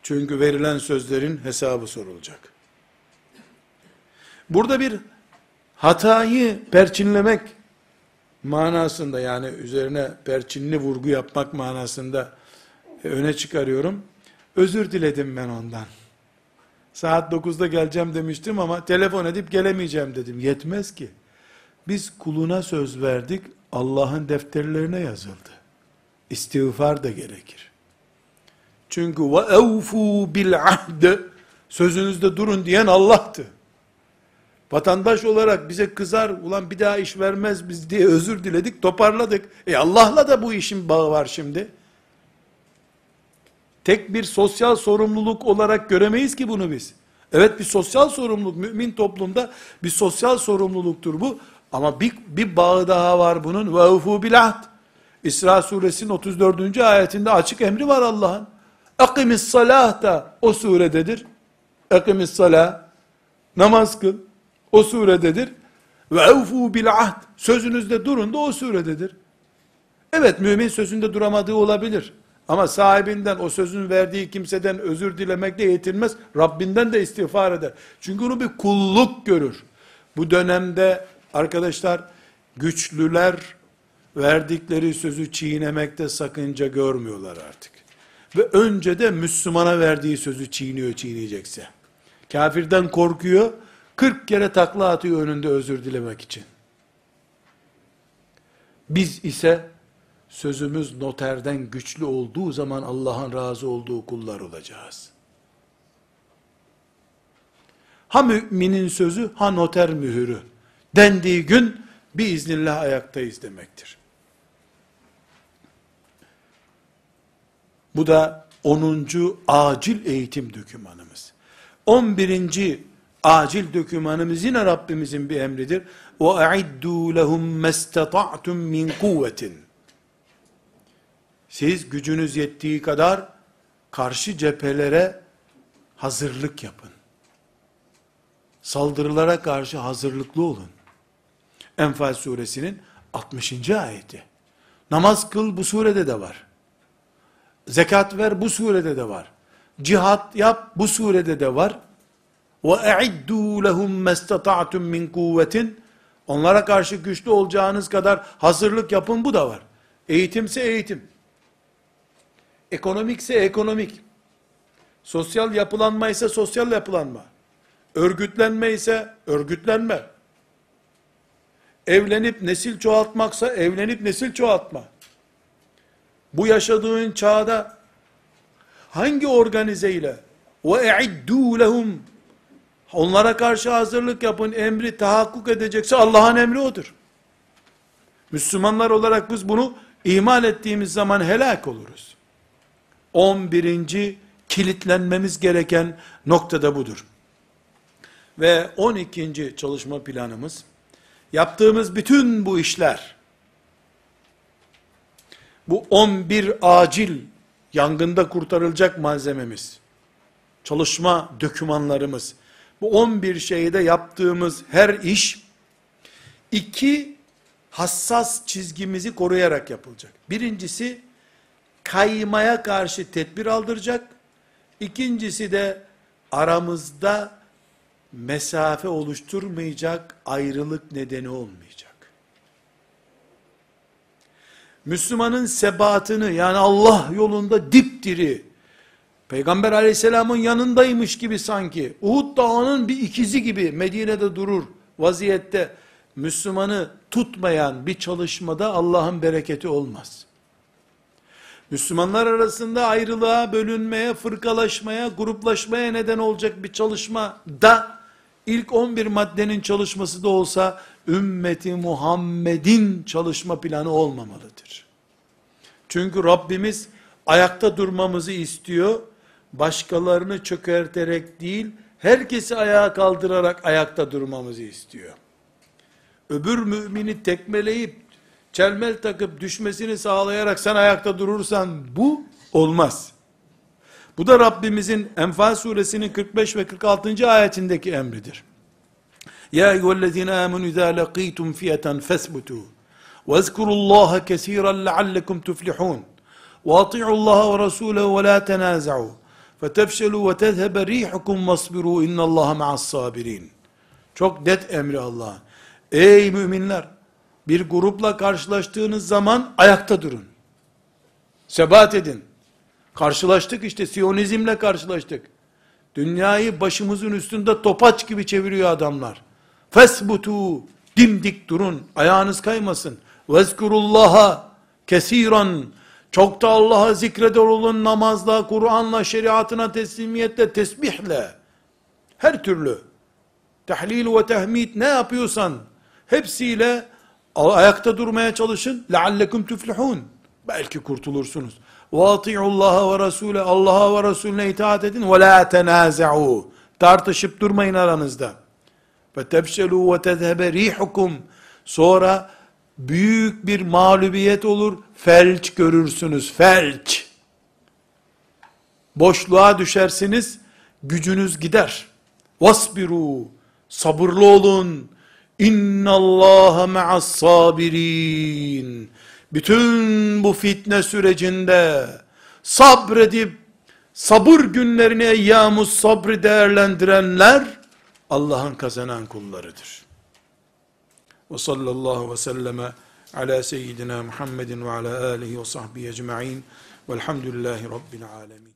Çünkü verilen sözlerin hesabı sorulacak. Burada bir hatayı perçinlemek manasında yani üzerine perçinli vurgu yapmak manasında öne çıkarıyorum. Özür diledim ben ondan. Saat 9'da geleceğim demiştim ama telefon edip gelemeyeceğim dedim. Yetmez ki. Biz kuluna söz verdik, Allah'ın defterlerine yazıldı. İstiğfar da gerekir. Çünkü ve evfu bil ahd sözünüzde durun diyen Allah'tı. Vatandaş olarak bize kızar, ulan bir daha iş vermez biz diye özür diledik, toparladık. E Allah'la da bu işin bağı var şimdi. Tek bir sosyal sorumluluk olarak göremeyiz ki bunu biz. Evet bir sosyal sorumluluk, mümin toplumda bir sosyal sorumluluktur bu. Ama bir, bir bağı daha var bunun. Ufu bilahd. İsra suresinin 34. ayetinde açık emri var Allah'ın. Akimis salah da o surededir. Akimis salah. Namaz kıl. O surededir. Ve evfu bil ahd. Sözünüzde durun da o surededir. Evet mümin sözünde duramadığı olabilir. Ama sahibinden o sözün verdiği kimseden özür dilemekle yetinmez. Rabbinden de istiğfar eder. Çünkü onu bir kulluk görür. Bu dönemde Arkadaşlar güçlüler verdikleri sözü çiğnemekte sakınca görmüyorlar artık. Ve önce de Müslümana verdiği sözü çiğniyor çiğneyecekse. Kafirden korkuyor, 40 kere takla atıyor önünde özür dilemek için. Biz ise sözümüz noterden güçlü olduğu zaman Allah'ın razı olduğu kullar olacağız. Ha müminin sözü, ha noter mühürü dendiği gün biiznillah ayaktayız demektir. Bu da 10. acil eğitim dokümanımız. 11 acil dokümanımız yine Rabbimizin bir emridir. وَاَعِدُّوا لَهُمْ مَسْتَطَعْتُمْ مِنْ قُوَّةٍ Siz gücünüz yettiği kadar karşı cephelere hazırlık yapın. Saldırılara karşı hazırlıklı olun. Enfal suresinin 60. ayeti. Namaz kıl bu surede de var. Zekat ver bu surede de var. Cihat yap bu surede de var. E'iddu lehum mestata'tum min kuvvetin. Onlara karşı güçlü olacağınız kadar hazırlık yapın bu da var. Eğitimse eğitim. Ekonomikse ekonomik. Sosyal yapılanma ise sosyal yapılanma. Örgütlenme ise örgütlenme. Evlenip nesil çoğaltmaksa evlenip nesil çoğaltma. Bu yaşadığın çağda hangi organizeyle ve e'iddu lehum onlara karşı hazırlık yapın emri tahakkuk edecekse Allah'ın emri odur. Müslümanlar olarak biz bunu iman ettiğimiz zaman helak oluruz. 11. kilitlenmemiz gereken noktada budur. Ve 12. çalışma planımız yaptığımız bütün bu işler bu 11 acil yangında kurtarılacak malzememiz, çalışma dökümanlarımız, bu 11 şeyde yaptığımız her iş, iki hassas çizgimizi koruyarak yapılacak. Birincisi, kaymaya karşı tedbir aldıracak. İkincisi de aramızda mesafe oluşturmayacak, ayrılık nedeni olmayacak. Müslümanın sebatını yani Allah yolunda dipdiri, Peygamber aleyhisselamın yanındaymış gibi sanki, Uhud dağının bir ikizi gibi Medine'de durur vaziyette, Müslümanı tutmayan bir çalışmada Allah'ın bereketi olmaz. Müslümanlar arasında ayrılığa, bölünmeye, fırkalaşmaya, gruplaşmaya neden olacak bir çalışma da, ilk 11 maddenin çalışması da olsa, ümmeti Muhammed'in çalışma planı olmamalıdır. Çünkü Rabbimiz ayakta durmamızı istiyor Başkalarını çökerterek değil, herkesi ayağa kaldırarak ayakta durmamızı istiyor. Öbür mümini tekmeleyip, çelmel takıp düşmesini sağlayarak sen ayakta durursan bu olmaz. Bu da Rabbimizin Enfal suresinin 45 ve 46. ayetindeki emridir. Ya eyyühellezine amenu izâ lekîtum fiyeten fesbutû. وَاذْكُرُوا اللّٰهَ كَثِيرًا لَعَلَّكُمْ تُفْلِحُونَ وَاطِعُوا اللّٰهَ وَرَسُولَهُ وَلَا تَنَازَعُوا فَتَفْشَلُوا وَتَذْهَبَ رِيحُكُمْ وَاصْبِرُوا اِنَّ اللّٰهَ مَعَ الصَّابِرِينَ Çok net emri Allah. Ey müminler! Bir grupla karşılaştığınız zaman ayakta durun. Sebat edin. Karşılaştık işte Siyonizmle karşılaştık. Dünyayı başımızın üstünde topaç gibi çeviriyor adamlar. Fesbutu dimdik durun. Ayağınız kaymasın. Vezkurullaha kesiran çok da Allah'a zikreder olun namazla, Kur'an'la, şeriatına teslimiyetle, tesbihle. Her türlü tahlil ve tehmid ne yapıyorsan hepsiyle ayakta durmaya çalışın. لَعَلَّكُمْ تُفْلِحُونَ Belki kurtulursunuz. وَاطِعُوا اللّٰهَ وَرَسُولَ Allah'a ve Resulüne itaat edin. وَلَا تَنَازَعُوا Tartışıp durmayın aranızda. فَتَبْشَلُوا وَتَذْهَبَ رِيحُكُمْ Sonra büyük bir mağlubiyet olur, felç görürsünüz, felç. Boşluğa düşersiniz, gücünüz gider. Vasbiru, sabırlı olun. İnna Allah ma'as sabirin. Bütün bu fitne sürecinde sabredip sabır günlerini eyyamus sabrı değerlendirenler Allah'ın kazanan kullarıdır. Ve sallallahu ve selleme ala seyyidina Muhammedin ve ala alihi ve sahbihi ecma'in velhamdülillahi rabbil alemin.